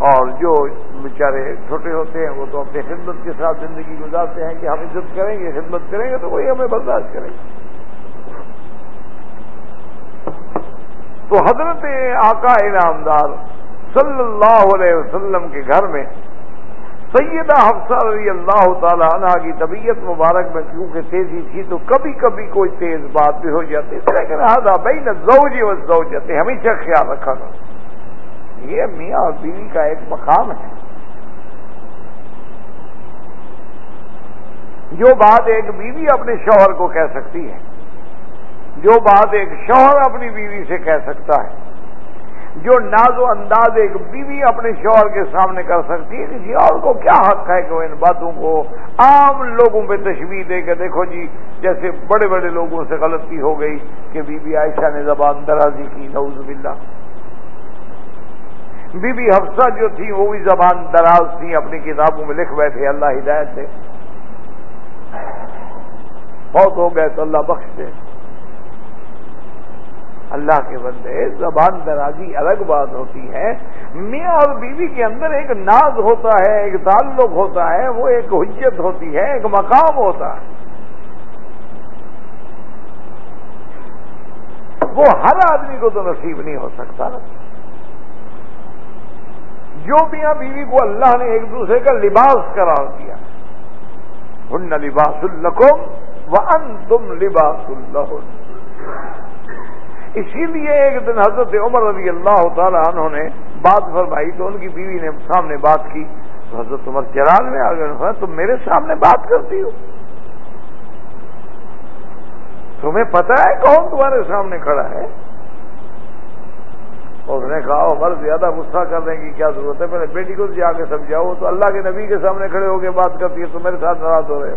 S1: اور جو بیچارے چھوٹے ہوتے ہیں، وہ تو اپنی خدمت کے ساتھ زندگی گزارتے ہیں کہ ہم عزت کریں گے، خدمت کریں گے، تو وہی ہمیں برداشت کریں گے۔ تو حضرت آقا انعامدار صلی اللہ علیہ وسلم کے گھر میں سیدہ حفصہ رضی اللہ تعالی عنہ کی طبیعت مبارک میں کیونکہ تیزی تھی تو کبھی کبھی کوئی تیز بات بھی ہو جاتی لیکن ہاں بھائی نہ زوجی و زوجتے ہمیشہ خیال رکھا کر یہ میاں اور بیوی کا ایک مقام ہے۔ جو بات ایک بیوی اپنے شوہر کو کہہ سکتی ہے، جو بات ایک شوہر اپنی بیوی سے کہہ سکتا ہے۔ جو ناز و انداز ایک بیوی اپنے شوہر کے سامنے کر سکتی ہے کسی جی، اور کو کیا حق ہے کہ وہ ان باتوں کو عام لوگوں پہ تشویح دے کے دیکھو جی جیسے بڑے بڑے لوگوں سے غلطی ہو گئی کہ بی بی عائشہ نے زبان درازی کی، نعوذ باللہ۔ بی بی حفصہ جو تھی، وہ بھی زبان دراز تھی، اپنی کتابوں میں لکھ بیٹھے، اللہ ہدایت سے بہت ہو گئے تو اللہ بخش دے۔ اللہ کے بندے، زبان درازی الگ بات ہوتی ہے۔ میاں اور بیوی کے اندر ایک ناز ہوتا ہے، ایک تعلق ہوتا ہے، وہ ایک حجت ہوتی ہے، ایک مقام ہوتا ہے۔ وہ ہر آدمی کو تو نصیب نہیں ہو سکتا جو میاں بیوی کو اللہ نے ایک دوسرے کا لباس قرار دیا، ہن لباس الکم و ان تم لباس اللہ اسی لیے ایک دن حضرت عمر رضی اللہ تعالیٰ عنہ نے بات فرمائی تو ان کی بیوی نے سامنے بات کی تو حضرت عمر چراغ میں آ گئے تم میرے سامنے بات کرتی ہو؟ تمہیں پتا ہے کون تمہارے سامنے کھڑا ہے؟ اس نے کہا، عمر زیادہ غصہ کرنے کی کیا ضرورت ہے؟ پہلے بیٹی کو جا کے سمجھاؤ تو اللہ کے نبی کے سامنے کھڑے ہو کے بات کرتی ہے، تو میرے ساتھ ناراض ہو رہے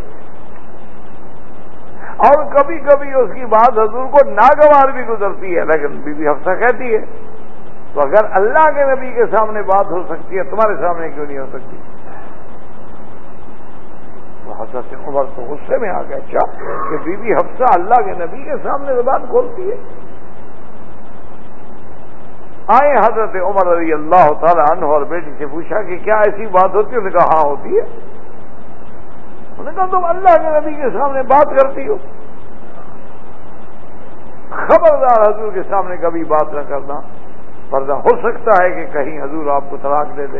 S1: اور کبھی کبھی اس کی بات حضور کو ناگوار بھی گزرتی ہے، لیکن بی بی حفصہ کہتی ہے، تو اگر اللہ کے نبی کے سامنے بات ہو سکتی ہے، تمہارے سامنے کیوں نہیں ہو سکتی؟ تو حضرت عمر تو غصے میں آ گیا اچھا کہ بی بی حفصہ اللہ کے نبی کے سامنے زبان کھولتی ہے۔ آئے حضرت عمر علی اللہ تعالیٰ عنہ اور بیٹی سے پوچھا کہ کیا ایسی بات ہوتی ہے؟ انہوں نے کہا ہاں ہوتی ہے۔ انہوں نے کہا تم اللہ کے نبی کے سامنے بات کرتی ہو۔ خبردار حضور کے سامنے کبھی بات نہ کرنا۔ پردہ ہو سکتا ہے کہ کہیں حضور آپ کو طلاق دے دے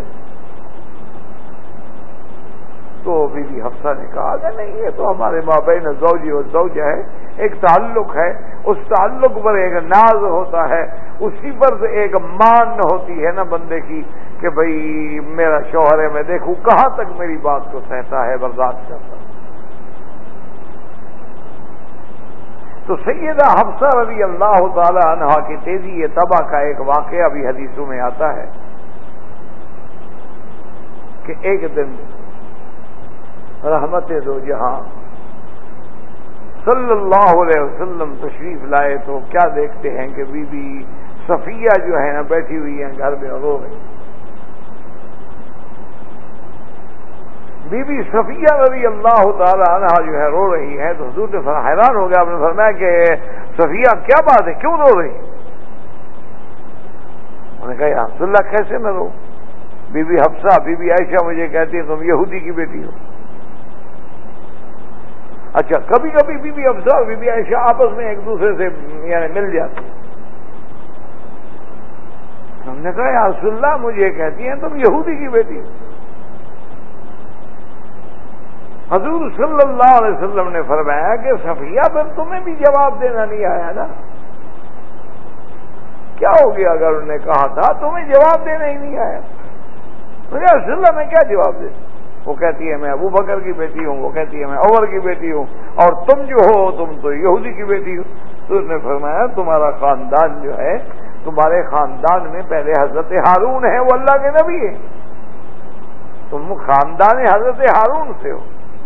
S1: تو بی بی حفصہ نے کہا کہ نہیں، یہ تو ہمارے ماں بہن زوجی اور زوج ہے ایک تعلق ہے، اس تعلق پر ایک ناز ہوتا ہے۔ اسی پر ایک مان ہوتی ہے نا بندے کی۔ کہ بھئی میرا شوہر ہے میں دیکھوں کہاں تک میری بات کو سہتا ہے، برداشت کرتا تو سیدہ حفصہ رضی اللہ تعالی عنہ کی تیزی یہ تباہ کا ایک واقعہ بھی حدیثوں میں آتا ہے کہ ایک دن رحمت دو جہاں صلی اللہ علیہ وسلم تشریف لائے تو کیا دیکھتے ہیں کہ بی بی صفیہ جو ہے نا بیٹھی ہوئی ہیں گھر میں رو رہی بی بی صفیہ رضی اللہ تعالی عنہ جو ہے رو رہی ہے تو حضور نے حیران ہو گیا، آپ نے فرمایا کہ صفیہ کیا بات ہے؟ کیوں رو رہی؟ انہوں نے کہا، یا اللہ کیسے میں رو؟ بی بی حفصہ، بی بی عائشہ مجھے کہتی ہے تم یہودی کی بیٹی ہو۔ اچھا کبھی کبھی بی بی افسر بی بی عائشہ آپس میں ایک دوسرے سے یعنی مل جاتے ہم نے کہا، یا رسول اللہ مجھے کہتی ہیں، تم یہودی کی بیٹی ہو۔ حضور صلی اللہ علیہ وسلم نے فرمایا کہ صفیہ پھر تمہیں بھی جواب دینا نہیں آیا نا۔ کیا ہو گیا اگر انہوں نے کہا تھا؟ تمہیں جواب دینا ہی نہیں آیا۔ مجھے رسول اللہ میں کیا جواب دے؟ وہ کہتی ہے، میں ابو بکر کی بیٹی ہوں، وہ کہتی ہے، میں عمر کی بیٹی ہوں، اور تم جو ہو، تم تو یہودی کی بیٹی ہو۔ تو اس نے فرمایا، تمہارا خاندان جو ہے، تمہارے خاندان میں پہلے حضرت ہارون ہے، وہ اللہ کے نبی ہے تم خاندان حضرت ہارون سے ہو۔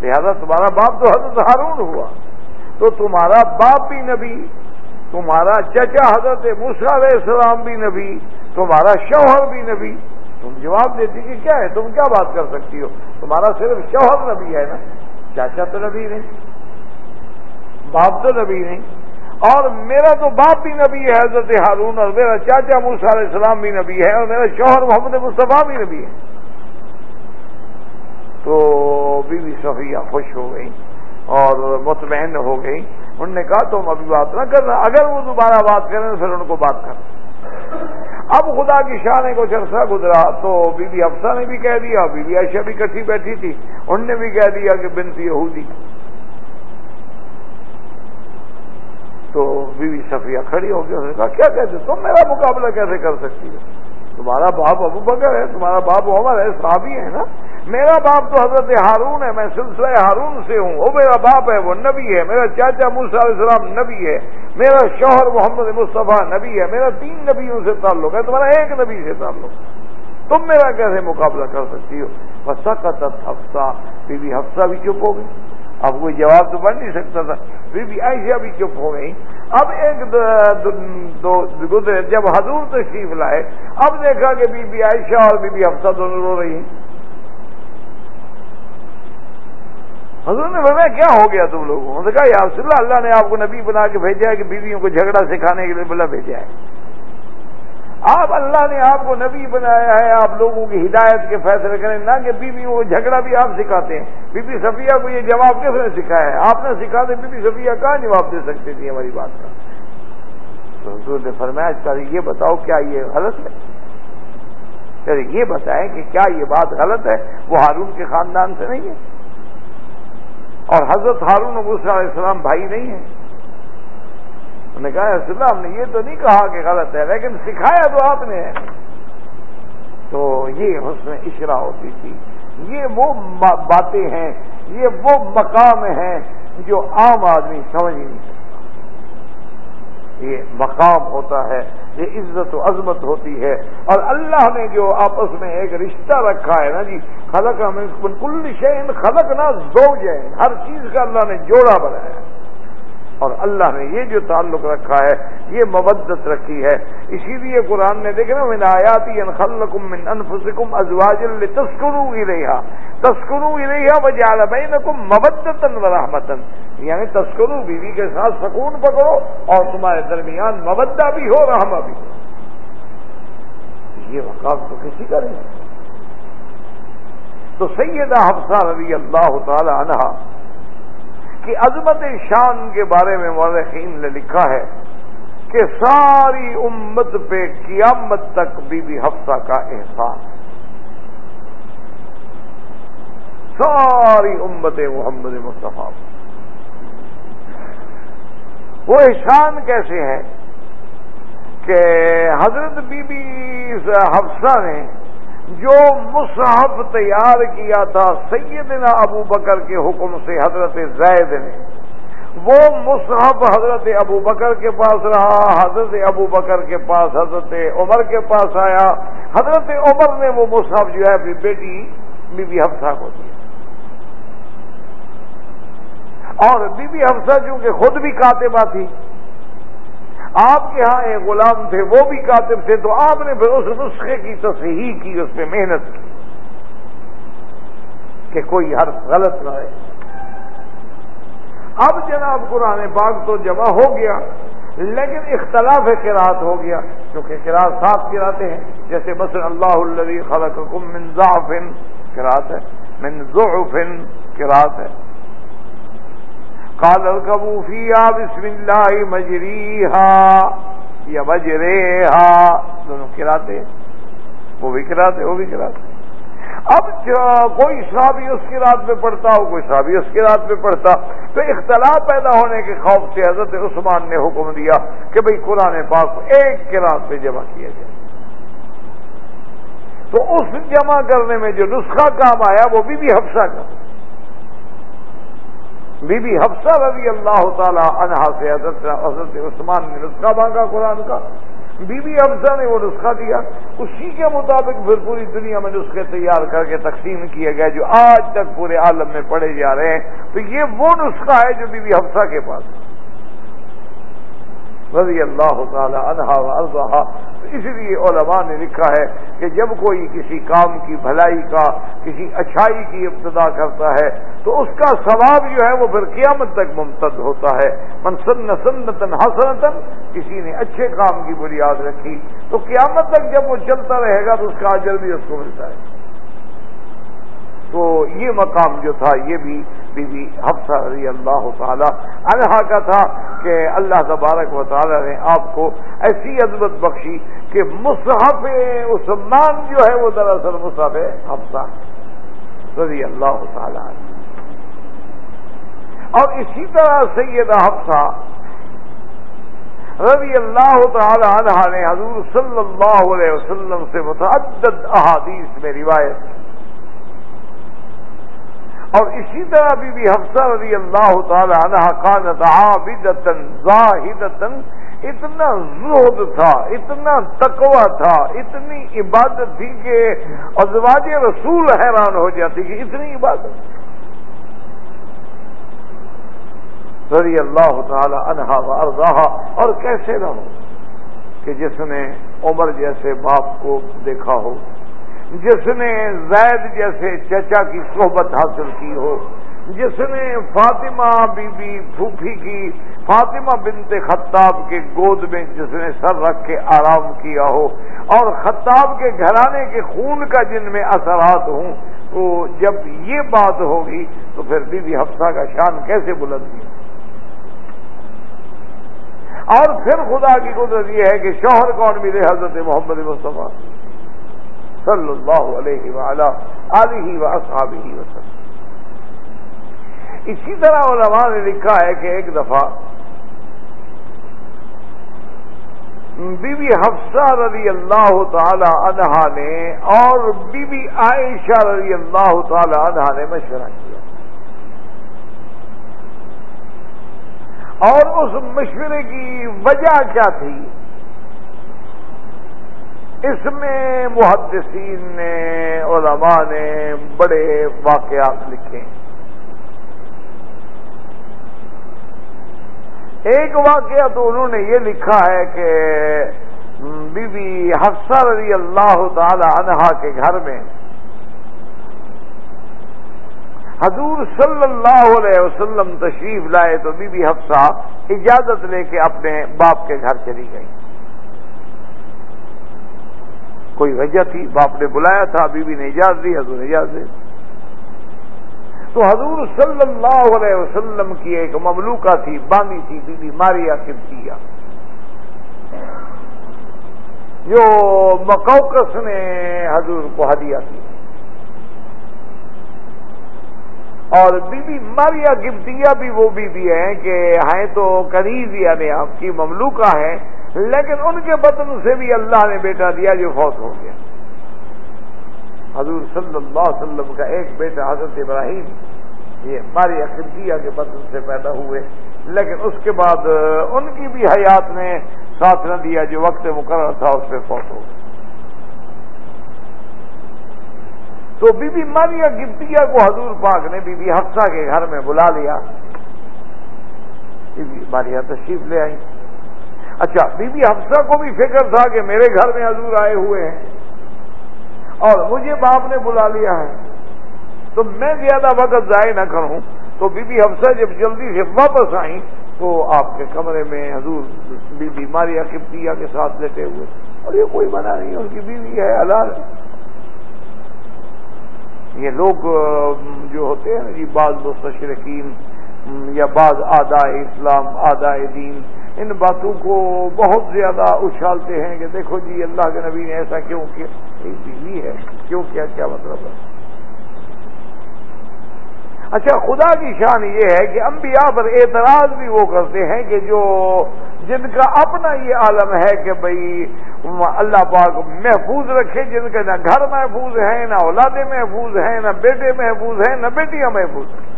S1: لہذا تمہارا باپ تو حضرت ہارون ہوا۔ تو تمہارا باپ بھی نبی، تمہارا چچا حضرت علیہ السلام بھی نبی، تمہارا شوہر بھی نبی۔ تم جواب دیتی کہ کیا ہے؟ تم کیا بات کر سکتی ہو؟ تمہارا صرف شوہر نبی ہے نا؟ چاچا تو نبی نہیں، باپ تو نبی نہیں۔ اور میرا تو باپ بھی نبی ہے حضرت ہارون، اور میرا چاچا موسا علیہ السلام بھی نبی ہے، اور میرا شوہر محمد مصطفیٰ بھی نبی ہے۔ تو بی بی صفیہ خوش ہو گئی اور مطمئن ہو گئی انہوں نے کہا تم ابھی بات نہ کرنا، اگر وہ دوبارہ بات کریں تو پھر ان کو بات کرنا۔ اب خدا کی شاہ نے کچھ عرصہ گزرا تو بی بی افسا نے بھی کہہ دیا بی بی عائشہ بھی کٹھی بیٹھی تھی۔ ان نے بھی کہہ دیا کہ بنتی یہودی۔ تو بی بی صفیہ کھڑی ہو گئی، انہوں نے کہا، کیا کہتے تم میرا مقابلہ کیسے کر سکتی ہو؟ تمہارا باپ ابو بکر ہے، تمہارا باپ عمر ہے، صحابی ہے نا؟ میرا باپ تو حضرت ہارون ہے، میں سلسلہ ہارون سے ہوں۔ وہ میرا باپ ہے، وہ نبی ہے۔ میرا چاچا علیہ السلام نبی ہے۔ میرا شوہر محمد مصطفیٰ نبی ہے۔ میرا تین نبیوں سے تعلق ہے، تمہارا ایک نبی سے تعلق۔ تم میرا کیسے مقابلہ کر سکتی ہو؟ بس ہفتہ بی بی ہفتہ بھی چپ ہو گئی۔ اب کوئی جواب تو بن نہیں سکتا تھا۔ بی بی عائشہ بھی چپ ہو گئی۔ اب ایک دو گزرے، جب حضور تشریف لائے، اب دیکھا کہ بی بی عائشہ اور بی بی ہفتہ دونوں رو رہی ہیں۔ حضور نے فرمایا، کیا ہو گیا تم لوگوں نے کہا، یا رسول اللہ اللہ نے آپ کو نبی بنا کے بھیجا ہے کہ بیویوں کو جھگڑا سکھانے کے لیے بلا بھیجا ہے۔ آپ اللہ نے آپ کو نبی بنایا ہے، آپ لوگوں کی ہدایت کے فیصلے کریں، نہ کہ بیویوں کو جھگڑا بھی آپ سکھاتے ہیں۔ بی بی صفیہ کو یہ جواب کس نے سکھایا ہے؟ آپ نے سکھا دے بی بی صفیہ کہاں جواب دے سکتی تھی ہماری بات کا؟ تو حضور نے فرمایا، اس یہ بتاؤ، کیا یہ غلط ہے؟ پھر یہ بتائیں کہ کیا یہ بات غلط ہے؟ وہ ہارون کے خاندان سے نہیں ہے۔ اور حضرت ہارون علیہ السلام بھائی نہیں ہیں۔ انہوں نے کہا اللہ ہم نے یہ تو نہیں کہا کہ غلط ہے، لیکن سکھایا تو آپ نے۔ تو یہ حسن اشرا ہوتی تھی۔ یہ وہ باتیں ہیں، یہ وہ مقام ہیں جو عام آدمی سمجھ نہیں سکتا۔ یہ مقام ہوتا ہے، یہ عزت و عظمت ہوتی ہے۔ اور اللہ نے جو آپس میں ایک رشتہ رکھا ہے نا جی خلق ہمیں کل شہین خلق نہ دو جائیں ہر چیز کا اللہ نے جوڑا بنایا۔ اور اللہ نے یہ جو تعلق رکھا ہے، یہ مبدت رکھی ہے۔ اسی لیے قرآن نے دیکھا نا، من آیاتی ان خلکم من انفسکم ازواج تسکنو الیہا۔ تسکنو الیہا وجعل بینکم مبدتن و رحمتن یعنی تسکنو بیوی کے ساتھ سکون پکڑو اور تمہارے درمیان مبدہ بھی ہو، رحمہ بھی ہو۔ یہ وقاف تو کسی کا نہیں۔ تو سیدہ حفصہ رضی اللہ تعالی عنہ کہ عظمت شان کے بارے میں مورخین نے لکھا ہے کہ ساری امت پہ قیامت تک بی بی حفصہ کا احسان ساری امت محمد مصطفیٰ وہ احسان کیسے ہے کہ حضرت بی بی حفصہ نے جو مصحف تیار کیا تھا سیدنا ابو بکر کے حکم سے حضرت زید نے، وہ مصحف حضرت ابو بکر کے پاس رہا، حضرت ابو بکر کے پاس، حضرت عمر کے پاس آیا۔ حضرت عمر نے وہ مصحف جو ہے اپنی بیٹی بی بی حفصہ کو دیا۔ اور بی بی حفصہ چونکہ خود بھی کاتبہ تھی آپ کے ہاں ایک غلام تھے، وہ بھی کاتب تھے، تو آپ نے پھر اس نسخے کی تصحیح کی، اس پہ محنت کی کہ کوئی حرف غلط نہ رہے۔ اب جناب قرآن پاک تو جمع ہو گیا، لیکن اختلاف قرات ہو گیا، کیونکہ قرآن صاف کراتے ہیں۔ جیسے بس اللہ الذي خلقكم من ضعف قرات ہے، من ضعف قرات ہے۔ کالر کبو فیا بسم اللہ مجری یا مجرے دونوں کراتے وہ بھی کراتے وہ بھی کراتے اب کوئی صحابی اس کی رات میں پڑھتا ہو، کوئی صحابی اس کی رات میں پڑھتا، تو اختلاف پیدا ہونے کے خوف سے حضرت عثمان نے حکم دیا کہ بھئی قرآن پاک ایک کی رات میں جمع کیا جائے۔ تو اس جمع کرنے میں جو نسخہ کام آیا، وہ بھی بھی حفصہ کا۔ بی بی حفصہ رضی اللہ تعالی عنہا سے حضرت حضرت عثمان نے نسخہ مانگا قرآن کا۔ بی بی حفصہ نے وہ نسخہ دیا۔ اسی کے مطابق پھر پوری دنیا میں نسخے تیار کر کے تقسیم کیے گئے جو آج تک پورے عالم میں پڑھے جا رہے ہیں۔ تو یہ وہ نسخہ ہے جو بی بی حفصہ کے پاس ہے۔ رضی اللہ تعالی عنہا و اس لیے علماء نے لکھا ہے کہ جب کوئی کسی کام کی بھلائی کا، کسی اچھائی کی ابتدا کرتا ہے، تو اس کا ثواب جو ہے وہ پھر قیامت تک ممتد ہوتا ہے۔ منسن سنتن حسنتن، کسی نے اچھے کام کی بنیاد رکھی، تو قیامت تک جب وہ چلتا رہے گا، تو اس کا اجر بھی اس کو ملتا ہے۔ تو یہ مقام جو تھا، یہ بھی بی بی حفصہ رضی اللہ تعالی عنہا کا تھا کہ اللہ تبارک و تعالی نے آپ کو ایسی عظمت بخشی کہ مصحف عثمان جو ہے وہ دراصل مصحف حفصہ رضی اللہ تعالی عنہ۔ اور اسی طرح سید حفصہ رضی اللہ تعالی عنہ نے حضور صلی اللہ علیہ وسلم سے متعدد احادیث میں روایت کی۔ اور اسی طرح بی بی حفصہ رضی اللہ تعالی عنہ کانت عابدتن زاہدتن اتنا زہد تھا، اتنا تقوی تھا، اتنی عبادت تھی کہ ازواج رسول حیران ہو جاتی کہ اتنی عبادت۔ رضی اللہ تعالی عنہ و ارضاہا، اور کیسے نہ ہو کہ جس نے عمر جیسے باپ کو دیکھا ہو۔ جس نے زید جیسے چچا کی صحبت حاصل کی ہو، جس نے فاطمہ بی بی پھوپھی کی، فاطمہ بنت خطاب کے گود میں جس نے سر رکھ کے آرام کیا ہو، اور خطاب کے گھرانے کے خون کا جن میں اثرات ہوں، تو جب یہ بات ہوگی تو پھر بی بی حفصہ کا شان کیسے بلندی اور پھر خدا کی قدرت یہ ہے کہ شوہر کون ملے حضرت محمد مصطفیٰ؟ صلی اللہ علیہ وعلا علیہ و اصحابہ وسلم اسی طرح علماء نے لکھا ہے کہ ایک دفعہ بی بی حفصہ رضی اللہ تعالی عنہا نے اور بی بی عائشہ رضی اللہ تعالی عنہا نے مشورہ کیا۔ اور اس مشورے کی وجہ کیا تھی؟ اس میں محدثین نے، علماء نے بڑے واقعات لکھے۔ ایک واقعہ تو انہوں نے یہ لکھا ہے کہ بی بی حفصہ رضی اللہ تعالی عنہا کے گھر میں حضور صلی اللہ علیہ وسلم تشریف لائے تو بی بی حفصہ اجازت لے کے اپنے باپ کے گھر چلی گئی کوئی وجہ تھی، باپ نے بلایا تھا، بیوی نے اجازت دی، حضور نے اجازت دی تو حضور صلی اللہ علیہ وسلم کی ایک مملوکہ تھی، باندھی تھی بی بی ماریا کبتیا جو مکوکس نے حضور کو ہدیہ کی اور بی بی ماریا گپتیا بھی وہ بی بی ہیں کہ ہیں تو قریب یعنی آپ کی مملوکہ ہیں لیکن ان کے بدن سے بھی اللہ نے بیٹا دیا جو فوت ہو گیا۔ حضور صلی اللہ علیہ وسلم کا ایک بیٹا حضرت ابراہیم، یہ ماریا گپتیا کے بدن سے پیدا ہوئے۔ لیکن اس کے بعد ان کی بھی حیات نے ساتھ نہ دیا جو وقت مقرر تھا، اس پہ فوت ہو گیا۔ تو بی بی ماریا گپتیا کو حضور پاک نے بی بی حفصہ کے گھر میں بلا لیا۔ بی بی ماریا تشریف لے آئی اچھا بی بی حفصہ کو بھی فکر تھا کہ میرے گھر میں حضور آئے ہوئے ہیں۔ اور مجھے باپ نے بلا لیا ہے۔ تو میں زیادہ وقت ضائع نہ کروں۔ تو بی بی حفصہ جب جلدی سے واپس آئیں، تو آپ کے کمرے میں حضور بی بی ماریا کپتیا کے ساتھ لیٹے ہوئے۔ اور یہ کوئی منع نہیں ان کی بیوی ہے، حلال۔ یہ لوگ جو ہوتے ہیں جی بعض مستشرقین یا بعض آدھا اسلام آدھا دین ان باتوں کو بہت زیادہ اچھالتے ہیں کہ دیکھو جی اللہ کے نبی نے ایسا کیوں کیا؟ بیوی ہے، کیوں کیا؟ کیا مطلب ہے؟ اچھا خدا کی شان یہ ہے کہ انبیاء پر اعتراض بھی وہ کرتے ہیں کہ جو جن کا اپنا یہ عالم ہے کہ بھائی اللہ پاک محفوظ رکھے، جن کے نہ گھر محفوظ ہیں، نہ اولادیں محفوظ ہیں، نہ بیٹے محفوظ ہیں، نہ بیٹیاں محفوظ ہیں۔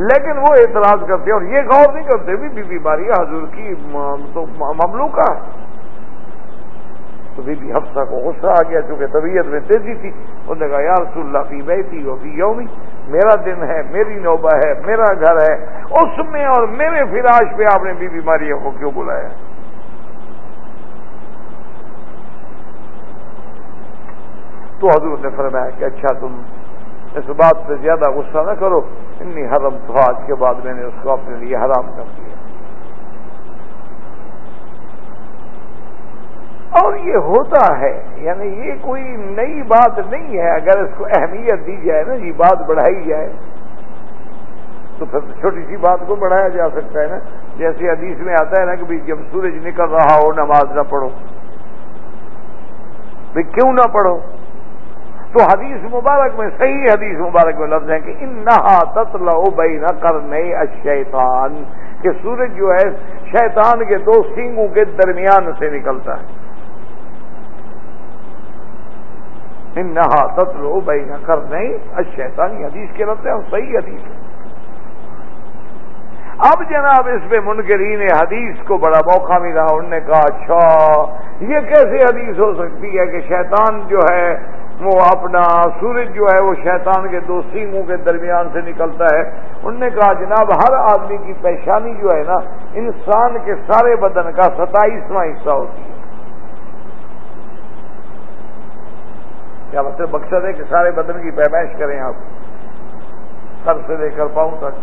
S1: لیکن وہ اعتراض کرتے ہیں اور یہ غور نہیں کرتے بھی بی بیماری حضور کی تو مملوکہ ہے۔ تو بی بی حفصہ کو غصہ آ گیا چونکہ طبیعت میں تیزی تھی۔ انہوں نے کہا، یا رسول اللہ، فی بیتی و فی یومی، میرا دن ہے، میری نوبہ ہے، میرا گھر ہے۔ اس میں اور میرے فراش پہ آپ نے بی بیماری کو کیوں بلایا؟ تو حضور نے فرمایا کہ اچھا تم اس بات پہ زیادہ غصہ نہ کرو، انی حرم تو آج کے بعد میں نے اس کو اپنے لیے حرام کر دیا۔ اور یہ ہوتا ہے یعنی یہ کوئی نئی بات نہیں ہے، اگر اس کو اہمیت دی جائے نا، یہ بات بڑھائی جائے، تو پھر چھوٹی سی بات کو بڑھایا جا سکتا ہے نا۔ جیسے حدیث میں آتا ہے نا کہ جب سورج نکل رہا ہو، نماز نہ پڑھو۔ بھائی کیوں نہ پڑھو؟ تو حدیث مبارک میں صحیح حدیث مبارک میں لفظ ہے کہ ان نہا تتل بئی نہ کر کہ سورج جو ہے شیطان کے دو سینگوں کے درمیان سے نکلتا ہے۔ ان نہا تتلو بھائی نہ کر نہیں شیطانی حدیث کے لفظ ہے صحیح حدیث ہے۔ اب جناب اس پہ منکرین حدیث کو بڑا موقع ملا انہوں نے کہا اچھا یہ کیسے حدیث ہو سکتی ہے کہ شیطان جو ہے وہ اپنا سورج جو ہے وہ شیطان کے دو سینگوں کے درمیان سے نکلتا ہے۔ انہوں نے کہا، جناب، ہر آدمی کی پریشانی جو ہے نا، انسان کے سارے بدن کا ستائیسواں حصہ ہوتی ہے۔ کیا مطلب مقصد ہے کہ سارے بدن کی پیمائش کریں آپ؟ سر سے لے کر پاؤں تک،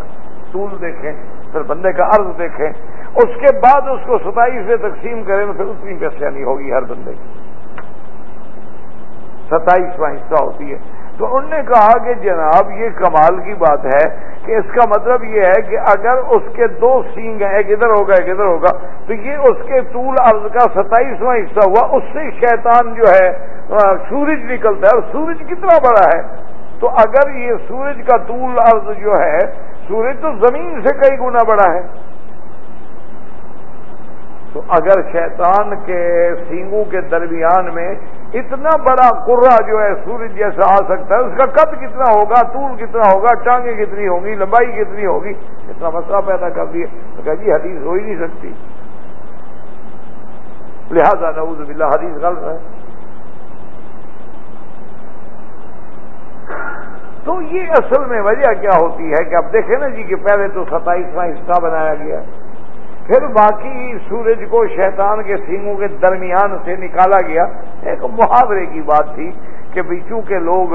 S1: طول دیکھیں، پھر بندے کا عرض دیکھیں۔ اس کے بعد اس کو ستائیس سے تقسیم کریں، پھر اتنی پیشانی ہوگی ہر بندے کی۔ ستائیسواں حصہ ہوتی ہے۔ تو انہوں نے کہا کہ جناب یہ کمال کی بات ہے کہ اس کا مطلب یہ ہے کہ اگر اس کے دو سینگ ہیں، ایک ادھر ہوگا، ایک ادھر ہوگا، تو یہ اس کے طول عرض کا ستائیسواں حصہ ہوا، اس سے شیطان جو ہے سورج نکلتا ہے اور سورج کتنا بڑا ہے۔ تو اگر یہ سورج کا طول عرض جو ہے، سورج تو زمین سے کئی گنا بڑا ہے۔ تو اگر شیطان کے سینگوں کے درمیان میں اتنا بڑا قرہ جو ہے سورج جیسا آ سکتا ہے، اس کا قد کتنا ہوگا، طول کتنا ہوگا، ٹانگیں کتنی ہوں گی، لمبائی کتنی ہوگی، اتنا مسئلہ پیدا کر دیا۔ کہ جی حدیث ہو ہی نہیں سکتی۔ لہذا نعوذ باللہ، حدیث غلط ہے۔ تو یہ اصل میں وجہ کیا ہوتی ہے کہ اب دیکھیں نا جی کہ پہلے تو ستائیسواں حصہ بنایا گیا۔ پھر باقی سورج کو شیطان کے سینگوں کے درمیان سے نکالا گیا۔ ایک محاورے کی بات تھی کہ بھی چونکہ لوگ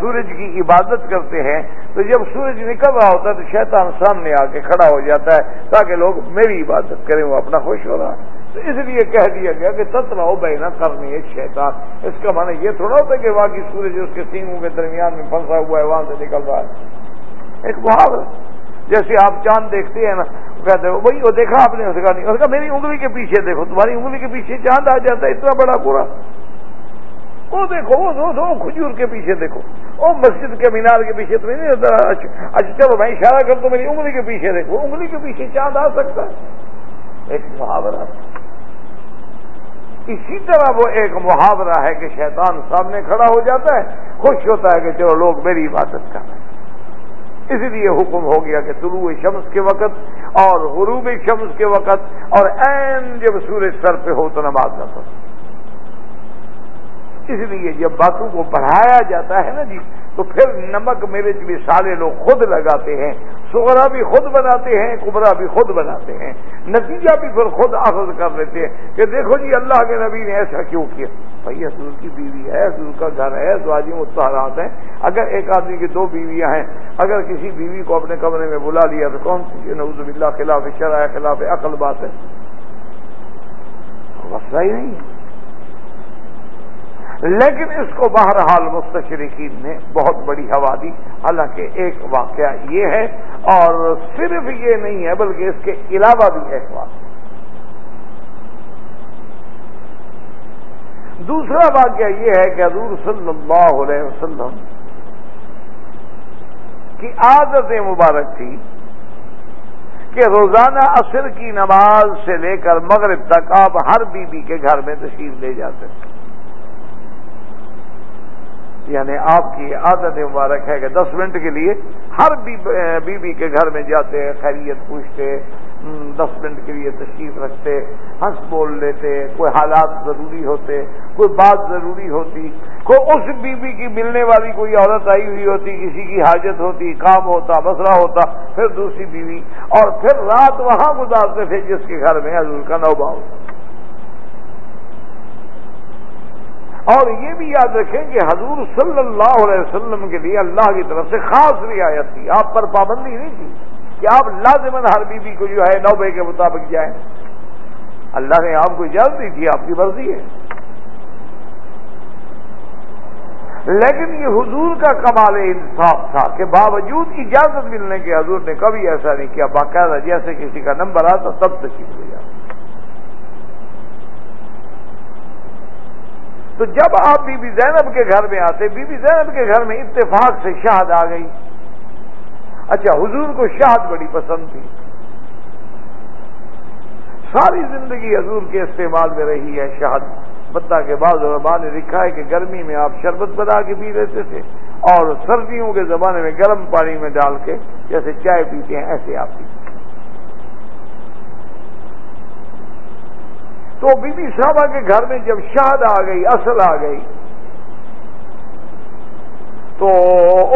S1: سورج کی عبادت کرتے ہیں، تو جب سورج نکل رہا ہوتا ہے تو شیطان سامنے آ کے کھڑا ہو جاتا ہے تاکہ لوگ میری عبادت کریں، وہ اپنا خوش ہو رہا۔ ہے تو اس لیے کہہ دیا گیا کہ تتلا ہو بہنا کرنی ہے شیطان۔ اس کا معنی یہ تھوڑا ہوتا ہے کہ باقی سورج اس کے سینگوں کے درمیان میں پھنسا ہوا ہے، وہاں سے نکل رہا ہے۔ ایک محاورہ۔ جیسے آپ چاند دیکھتے ہیں نا کہتے ہیں وہی وہ دیکھا آپ نے؟ کہا نہیں۔ کہا میری انگلی کے پیچھے دیکھو تمہاری انگلی کے پیچھے چاند آ جاتا ہے اتنا بڑا پورا وہ دیکھو وہ دو دو کھجور کے پیچھے دیکھو۔ وہ مسجد کے مینار کے پیچھے تو نہیں اچھا, اچھا چلو میں اشارہ کر تو میری انگلی کے پیچھے دیکھو۔ انگلی کے پیچھے چاند آ سکتا ہے۔ ایک محاورہ۔ اسی طرح وہ ایک محاورہ ہے کہ شیطان سامنے کھڑا ہو جاتا ہے خوش ہوتا ہے کہ چلو لوگ میری عبادت کر رہے ہیں۔ اسی لیے حکم ہو گیا کہ طلوع شمس کے وقت اور غروب شمس کے وقت اور این جب سورج سر پہ ہو تو نماز نہ پڑھو۔ اس لیے جب باتوں کو بڑھایا جاتا ہے نا جی تو پھر نمک مرچ بھی سارے لوگ خود لگاتے ہیں، سغرا بھی خود بناتے ہیں، کبرا بھی خود بناتے ہیں۔ نتیجہ بھی پھر خود اخذ کر لیتے ہیں کہ دیکھو جی اللہ کے نبی نے ایسا کیوں کیا؟ بھائی حضور کی بیوی ہے حضور کا گھر ہے سواجی متحرات ہیں۔ اگر ایک آدمی کی دو بیویاں ہیں، اگر کسی بیوی کو اپنے کمرے میں بلا لیا تو کون سی نوز اللہ خلاف شرح خلاف عقل بات ہے؟ مسئلہ ہی نہیں۔ ہے لیکن اس کو بہرحال مستشرقین نے بہت بڑی ہوا دی۔ حالانکہ ایک واقعہ یہ ہے اور صرف یہ نہیں ہے بلکہ اس کے علاوہ بھی ایک واقعہ۔ دوسرا واقعہ یہ ہے کہ حضور صلی اللہ علیہ وسلم کی عادت مبارک تھی کہ روزانہ عصر کی نماز سے لے کر مغرب تک آپ ہر بیوی بی کے گھر میں تشریف لے جاتے تھے۔ یعنی آپ کی عادت مبارک ہے کہ دس منٹ کے لیے ہر بی بی کے گھر میں جاتے، خیریت پوچھتے دس منٹ کے لیے تشریف رکھتے، ہنس بول لیتے، کوئی حالات ضروری ہوتے، کوئی بات ضروری ہوتی، کوئی اس بی بی کی ملنے والی کوئی عورت آئی ہوئی ہوتی، کسی کی حاجت ہوتی، کام ہوتا، مسئلہ ہوتا، پھر دوسری بیوی، اور پھر رات وہاں گزارتے تھے جس کے گھر میں حضور کا نوبا ہوتا۔ اور یہ بھی یاد رکھیں کہ حضور صلی اللہ علیہ وسلم کے لیے اللہ کی طرف سے خاص رعایت تھی آپ پر پابندی نہیں تھی کہ آپ لازمن ہر بیوی کو جو ہے نوبے کے مطابق جائیں۔ اللہ نے آپ کو اجازت دی تھی آپ کی مرضی ہے۔ لیکن یہ حضور کا کمال انصاف تھا کہ باوجود اجازت ملنے کے حضور نے کبھی ایسا نہیں کیا، باقاعدہ جیسے کسی کا نمبر آتا تب تشریف لے جاتا۔ تو جب آپ بی بی زینب کے گھر میں آتے، بی بی زینب کے گھر میں اتفاق سے شہد آ گئی۔ اچھا حضور کو شہد بڑی پسند تھی۔ ساری زندگی حضور کے استعمال میں رہی ہے شہد۔ بتا کے بعد علماء نے لکھا ہے کہ گرمی میں آپ شربت بنا کے پی لیتے تھے اور سردیوں کے زمانے میں گرم پانی میں ڈال کے جیسے چائے پیتے ہیں، ایسے آپ پیتے تو بی بی صاحبہ کے گھر میں جب شہد آ گئی، اصل آ گئی، تو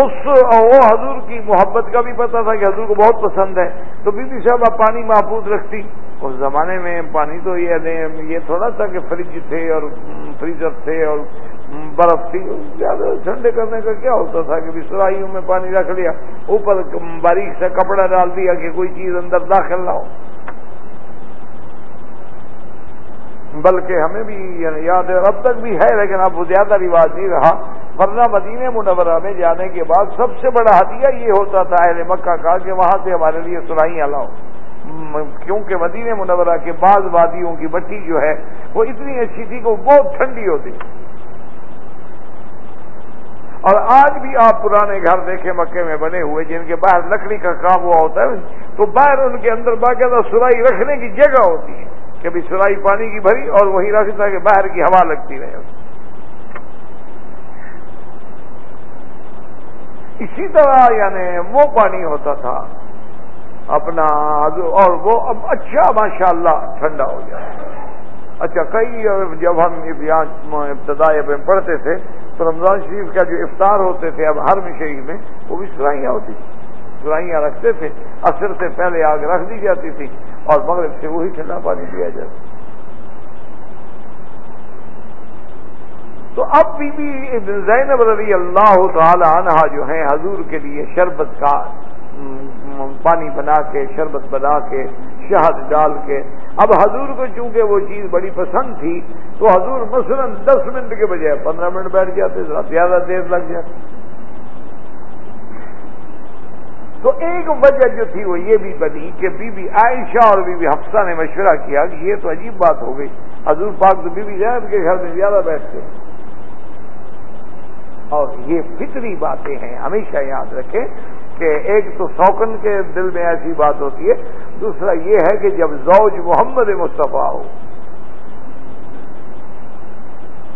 S1: اس، وہ حضور کی محبت کا بھی پتا تھا کہ حضور کو بہت پسند ہے۔ تو بی بی صاحبہ پانی محفوظ رکھتی۔ اس زمانے میں پانی تو یہ یہ تھوڑا تھا کہ فریج تھے اور فریزر تھے اور برف تھی۔ زیادہ ٹھنڈے کرنے کا کیا ہوتا تھا کہ سرائیوں میں پانی رکھ لیا، اوپر باریک سے کپڑا ڈال دیا کہ کوئی چیز اندر داخل نہ ہو۔ بلکہ ہمیں بھی یعنی یاد ہے اب تک بھی ہے، لیکن اب وہ زیادہ رواج نہیں رہا۔ ورنہ مدینہ منورہ میں جانے کے بعد سب سے بڑا ہدیہ یہ ہوتا تھا، اہل مکہ کا، کہ وہاں سے ہمارے لیے سنائیاں لاؤ۔ کیونکہ مدینہ منورہ کے بعض وادیوں کی بٹی جو ہے، وہ اتنی اچھی تھی کہ وہ بہت ٹھنڈی ہوتی۔ اور آج بھی آپ پرانے گھر دیکھیں مکے میں بنے ہوئے، جن کے باہر لکڑی کا کام ہوا ہوتا ہے، تو باہر ان کے اندر باقاعدہ سرائی رکھنے کی جگہ ہوتی ہے۔ کہ بھی سرائی پانی کی بھری اور وہی رکھتا کہ باہر کی ہوا لگتی رہے۔ اسی طرح یعنی وہ پانی ہوتا تھا۔ اپنا اور وہ اب اچھا ماشاءاللہ ٹھنڈا ہو گیا۔ اچھا کئی جب ہم ابتدائی میں پڑھتے تھے تو رمضان شریف کا جو افطار ہوتے تھے اب ہر شریف میں، وہ بھی سرائیاں ہوتی تھیں۔ سرائیاں رکھتے تھے۔ اثر سے پہلے آگ رکھ دی جاتی تھی۔ اور مغرب سے وہی ٹھنڈا پانی دیا جاتا تو اب بی بی زینب رضی اللہ تعالی عنہ جو ہیں، حضور کے لیے شربت کا پانی بنا کے، شربت بنا کے، شہد ڈال کے۔ اب حضور کو چونکہ وہ چیز بڑی پسند تھی، تو حضور مثلا دس منٹ کے بجائے پندرہ منٹ بیٹھ جاتے زیادہ دیر لگ جاتی۔ تو ایک وجہ جو تھی وہ یہ بھی بنی کہ بی بی عائشہ اور بی بی حفصہ نے مشورہ کیا کہ یہ تو عجیب بات ہو گئی۔ حضور پاک تو بی بی زینب کے گھر میں زیادہ بیٹھتے۔ ہیں اور یہ فطری باتیں ہیں، ہمیشہ یاد رکھیں کہ ایک تو سوکن کے دل میں ایسی بات ہوتی ہے، دوسرا یہ ہے کہ جب زوج محمد مصطفیٰ ہو،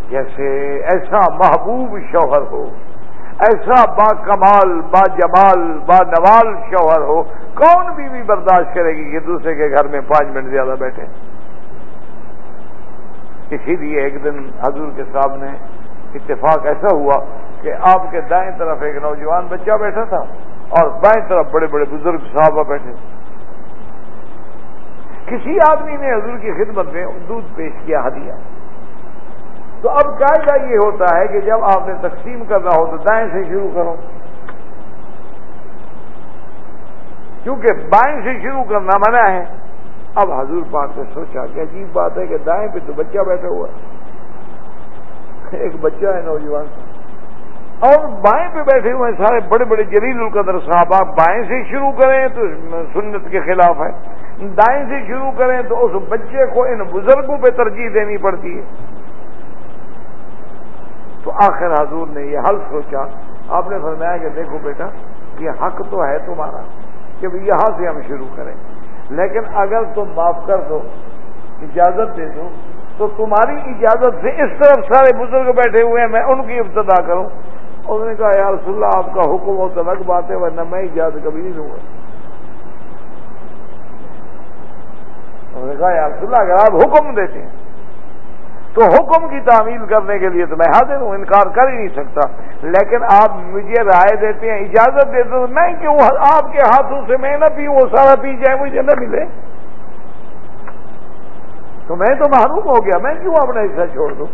S1: جیسے ایسا محبوب شوہر ہو ایسا با کمال، با جمال، با نوال شوہر ہو، کون بھی بھی برداشت کرے گی کہ دوسرے کے گھر میں پانچ منٹ زیادہ بیٹھے؟ اسی لیے ایک دن حضور کے سامنے اتفاق ایسا ہوا کہ آپ کے دائیں طرف ایک نوجوان بچہ بیٹھا تھا اور بائیں طرف بڑے بڑے بزرگ صحابہ بیٹھے۔ کسی آدمی نے حضور کی خدمت میں دودھ پیش کیا، ہدیہ۔ تو اب قاعدہ یہ ہوتا ہے کہ جب آپ نے تقسیم کرنا ہو تو دائیں سے شروع کرو۔ کیونکہ بائیں سے شروع کرنا منع ہے۔ اب حضور پاک نے سوچا کہ عجیب بات ہے کہ دائیں پہ تو بچہ بیٹھا ہوا ہے۔ ایک بچہ ہے نوجوان۔ اور بائیں پہ بیٹھے ہوئے ہیں سارے بڑے بڑے جلیل القدر صاحب، آپ بائیں سے شروع کریں تو سنت کے خلاف ہے۔ دائیں سے شروع کریں تو اس بچے کو ان بزرگوں پہ ترجیح دینی پڑتی ہے۔ تو آخر حضور نے یہ حل سوچا، آپ نے فرمایا کہ دیکھو بیٹا، یہ حق تو ہے تمہارا کہ یہاں سے ہم شروع کریں۔ لیکن اگر تم معاف کر دو، اجازت دے دو، تو تمہاری اجازت سے اس طرف سارے بزرگ بیٹھے ہوئے ہیں، میں ان کی ابتدا کروں۔ انہوں نے کہا، یا رسول اللہ، آپ کا حکم ہو تو الگ بات ہے ورنہ میں اجازت کبھی نہیں دوں گا۔ انہوں نے کہا، یا رسول اللہ، اگر آپ حکم دیتے ہیں تو حکم کی تعمیل کرنے کے لیے تو میں حاضر ہوں، انکار کر ہی نہیں سکتا۔ لیکن آپ مجھے رائے دیتے ہیں، اجازت دیتے ہیں میں کیوں؟ آپ کے ہاتھوں سے میں نہ پیوں، وہ سارا پی جائے، مجھے نہ ملے۔ تو میں تو محروم ہو گیا، میں کیوں اپنا حصہ چھوڑ دوں؟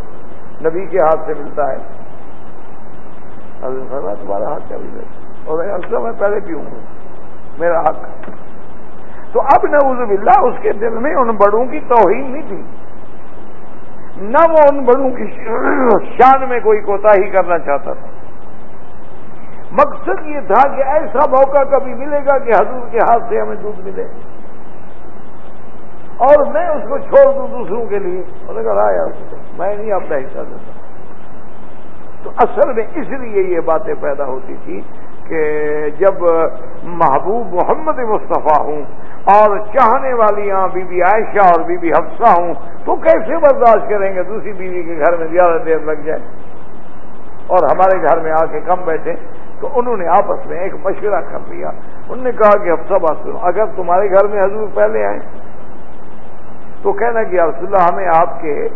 S1: نبی کے ہاتھ سے ملتا ہے۔ تمہارا حق چل اور میں پہلے پیوں گا۔ میرا حق۔ تو اب نعوذ باللہ، اس کے دل میں ان بڑوں کی توہین نہیں تھی۔ نہ وہ ان بڑوں کی شان میں کوئی کوتا ہی کرنا چاہتا تھا۔ مقصد یہ تھا کہ ایسا موقع کبھی ملے گا کہ حضور کے ہاتھ سے ہمیں دودھ ملے۔ اور میں اس کو چھوڑ دوں دوسروں کے لیے۔ انہوں نے کہا یار میں نہیں اپنا حصہ دیتا تو اصل میں اس لیے یہ باتیں پیدا ہوتی تھی کہ جب محبوب محمد مصطفیٰ ہوں اور چاہنے والی ہاں بی بی عائشہ اور بی بی حفصہ ہوں، تو کیسے برداشت کریں گے؟ دوسری بیوی کے گھر میں زیادہ دیر لگ جائے۔ اور ہمارے گھر میں آ کے کم بیٹھے۔ تو انہوں نے آپس میں ایک مشورہ کر لیا۔ انہوں نے کہا کہ حفصہ بات کرو اگر تمہارے گھر میں حضور پہلے آئے، تو کہنا کہ رسول اللہ، ہمیں آپ کے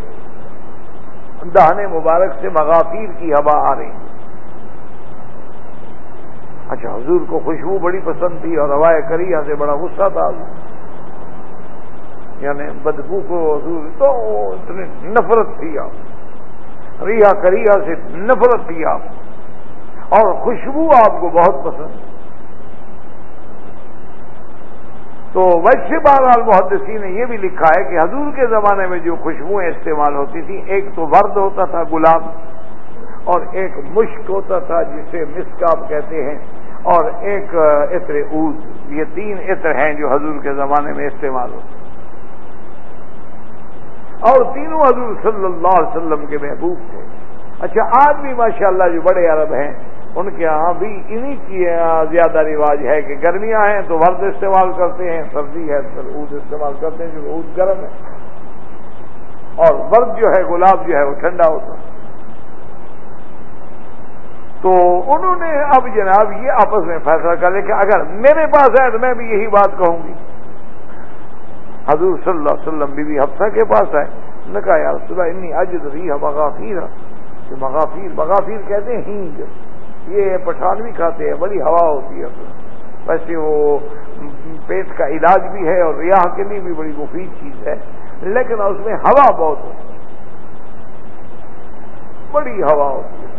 S1: دہنے مبارک سے مغافیر کی ہوا آ رہی۔ اچھا حضور کو خوشبو بڑی پسند تھی اور ہوائے کریہ سے بڑا غصہ تھا۔ یعنی بدبو کو حضور تو اتنی نفرت تھی آپ۔ ریحا کریہ سے نفرت تھی آپ۔ اور خوشبو آپ کو بہت پسند۔ تو ویسے بہرحال محدثی نے یہ بھی لکھا ہے کہ حضور کے زمانے میں جو خوشبوئیں استعمال ہوتی تھیں، ایک تو ورد ہوتا تھا گلاب اور ایک مشک ہوتا تھا جسے مسکاب کہتے ہیں۔ اور ایک عطر عود یہ تین عطر ہیں جو حضور کے زمانے میں استعمال ہوتے اور تینوں حضور صلی اللہ علیہ وسلم کے محبوب تھے۔ اچھا آج بھی ماشاءاللہ جو بڑے عرب ہیں، ان کے ہاں بھی انہی کی زیادہ رواج ہے کہ گرمیاں ہیں تو ورد استعمال کرتے ہیں، سردی ہے تو اود استعمال کرتے ہیں جو اود گرم ہے۔ اور ورد جو ہے، گلاب جو ہے، وہ ٹھنڈا ہوتا ہے۔ تو انہوں نے اب جناب یہ آپس میں فیصلہ کر لیا کہ اگر میرے پاس ہے تو میں بھی یہی بات کہوں گی۔ حضور صلی اللہ علیہ وسلم بی بی حفصہ کے پاس ہے نے کہا یار صبح انی اجد رہی ہے مغافیر مغافیر مغافیر کہتے ہیں ہینگ یہ پٹھان بھی کھاتے ہیں، بڑی ہوا ہوتی ہے۔ ویسے وہ پیٹ کا علاج بھی ہے اور ریاح کے لیے بھی بڑی مفید چیز ہے، لیکن اس میں ہوا بہت ہوتی ہے۔ بڑی ہوا ہوتی ہے۔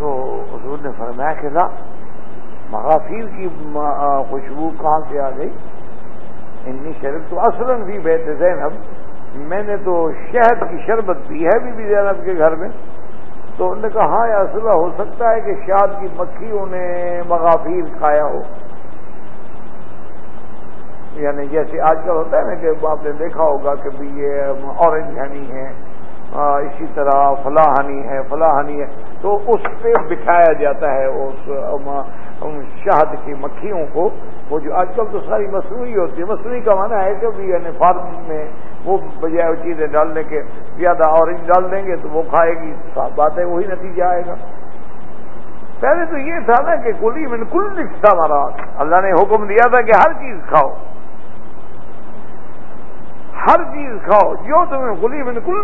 S1: تو حضور نے فرمایا کہ نا مغافیر کی خوشبو کہاں سے آ گئی؟ انی شرب تو اصلاً بھی بہت زینب۔ میں نے تو شہد کی شربت پی ہے بی بی زینب کے گھر میں۔ تو انہوں نے کہا ہاں ایسا ہو سکتا ہے کہ شاد کی مکھیوں نے مغافیر کھایا ہو۔ یعنی جیسے آج کل ہوتا ہے نا کہ آپ نے دیکھا ہوگا کہ بھی یہ اورنج ہنی ہے اسی طرح فلاحانی ہے فلاحانی ہے، تو اس پہ بٹھایا جاتا ہے اس شہد کی مکھیوں کو، وہ جو آج کل تو ساری مصنوعی ہوتی ہے، مصنوعی کا معنی ہے کہ بھی یعنی فارم میں وہ بجائے چیزیں ڈالنے کے زیادہ اورنج ڈال دیں گے تو وہ کھائے گی صاف بات ہے وہی نتیجہ آئے گا۔ پہلے تو یہ تھا نا کہ کلی من کل تھا ہمارا اللہ نے حکم دیا تھا کہ ہر چیز کھاؤ۔ ہر چیز کھاؤ، جو تمہیں گلی میں کل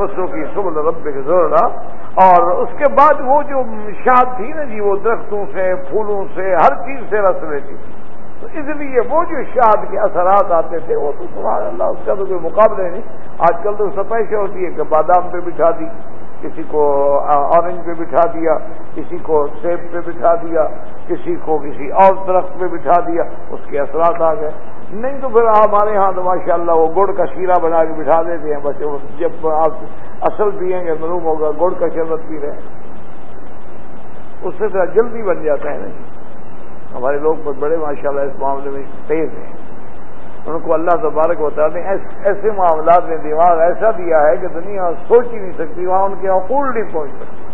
S1: بسوں کی سبل رب کے ضرورت اور اس کے بعد وہ جو شاد تھی نا جی وہ درختوں سے، پھولوں سے، ہر چیز سے رس لیتی۔ تو اس لیے وہ جو شاد کے اثرات آتے تھے، وہ تو سبحان اللہ، اس کا تو کوئی مقابلے نہیں۔ آج کل تو سفید ہوتی ہے کہ بادام پہ بٹھا دی، کسی کو اورنج پہ بٹھا دیا، کسی کو سیب پہ بٹھا دیا، کسی کو کسی اور درخت پہ بٹھا دیا، اس کے اثرات آ گئے۔ نہیں تو پھر ہمارے ہاں تو ماشاء اللہ وہ گڑ کا شیرہ بنا کے بٹھا دیتے ہیں بچے جب آپ اصل پیئیں گے معلوم ہوگا، گڑ کا شربت پی رہے ہیں۔ اس سے ذرا جلدی بن جاتا ہے نہیں جی۔ ہمارے لوگ بڑے ماشاء اللہ اس معاملے میں تیز ہیں۔ ان کو اللہ تبارک بتا دیں ایسے معاملات میں دماغ ایسا دیا ہے کہ دنیا سوچ ہی نہیں سکتی، وہاں ان کے عقول نہیں پہنچ سکتی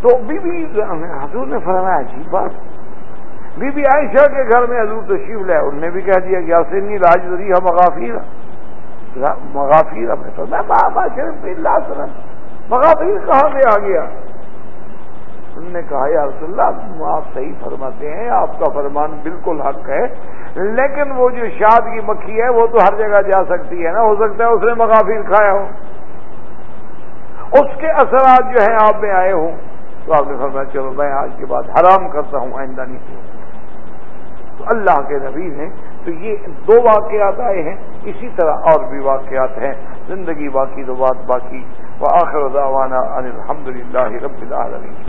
S1: تو بی بی حضور نے فرمایا عجیب بات بی بی عائشہ کے گھر میں حضور تشریف لے ان نے بھی کہہ دیا کہ یاسینی جی، راج دری مغافیر مغافیر ہمیں تو میں بابا شریف اللہ سلم مغافیر کہاں سے آ گیا؟ انہوں نے کہا، یا رسول اللہ آپ صحیح فرماتے ہیں، آپ کا فرمان بالکل حق ہے، لیکن وہ جو شاد کی مکھی ہے، وہ تو ہر جگہ جا سکتی ہے نا۔ ہو سکتا ہے اس نے مغافیر کھایا ہو۔ اس کے اثرات جو ہیں، آپ میں آئے ہوں۔ تو آپ نے فرمایا، چلو میں آج کے بعد حرام کرتا ہوں، آئندہ نہیں تو اللہ کے نبی ہیں۔ تو یہ دو واقعات آئے ہیں، اسی طرح اور بھی واقعات ہیں۔ زندگی باقی تو بات باقی۔ وہ آخر داوانہ الحمد للہ رب العالمین۔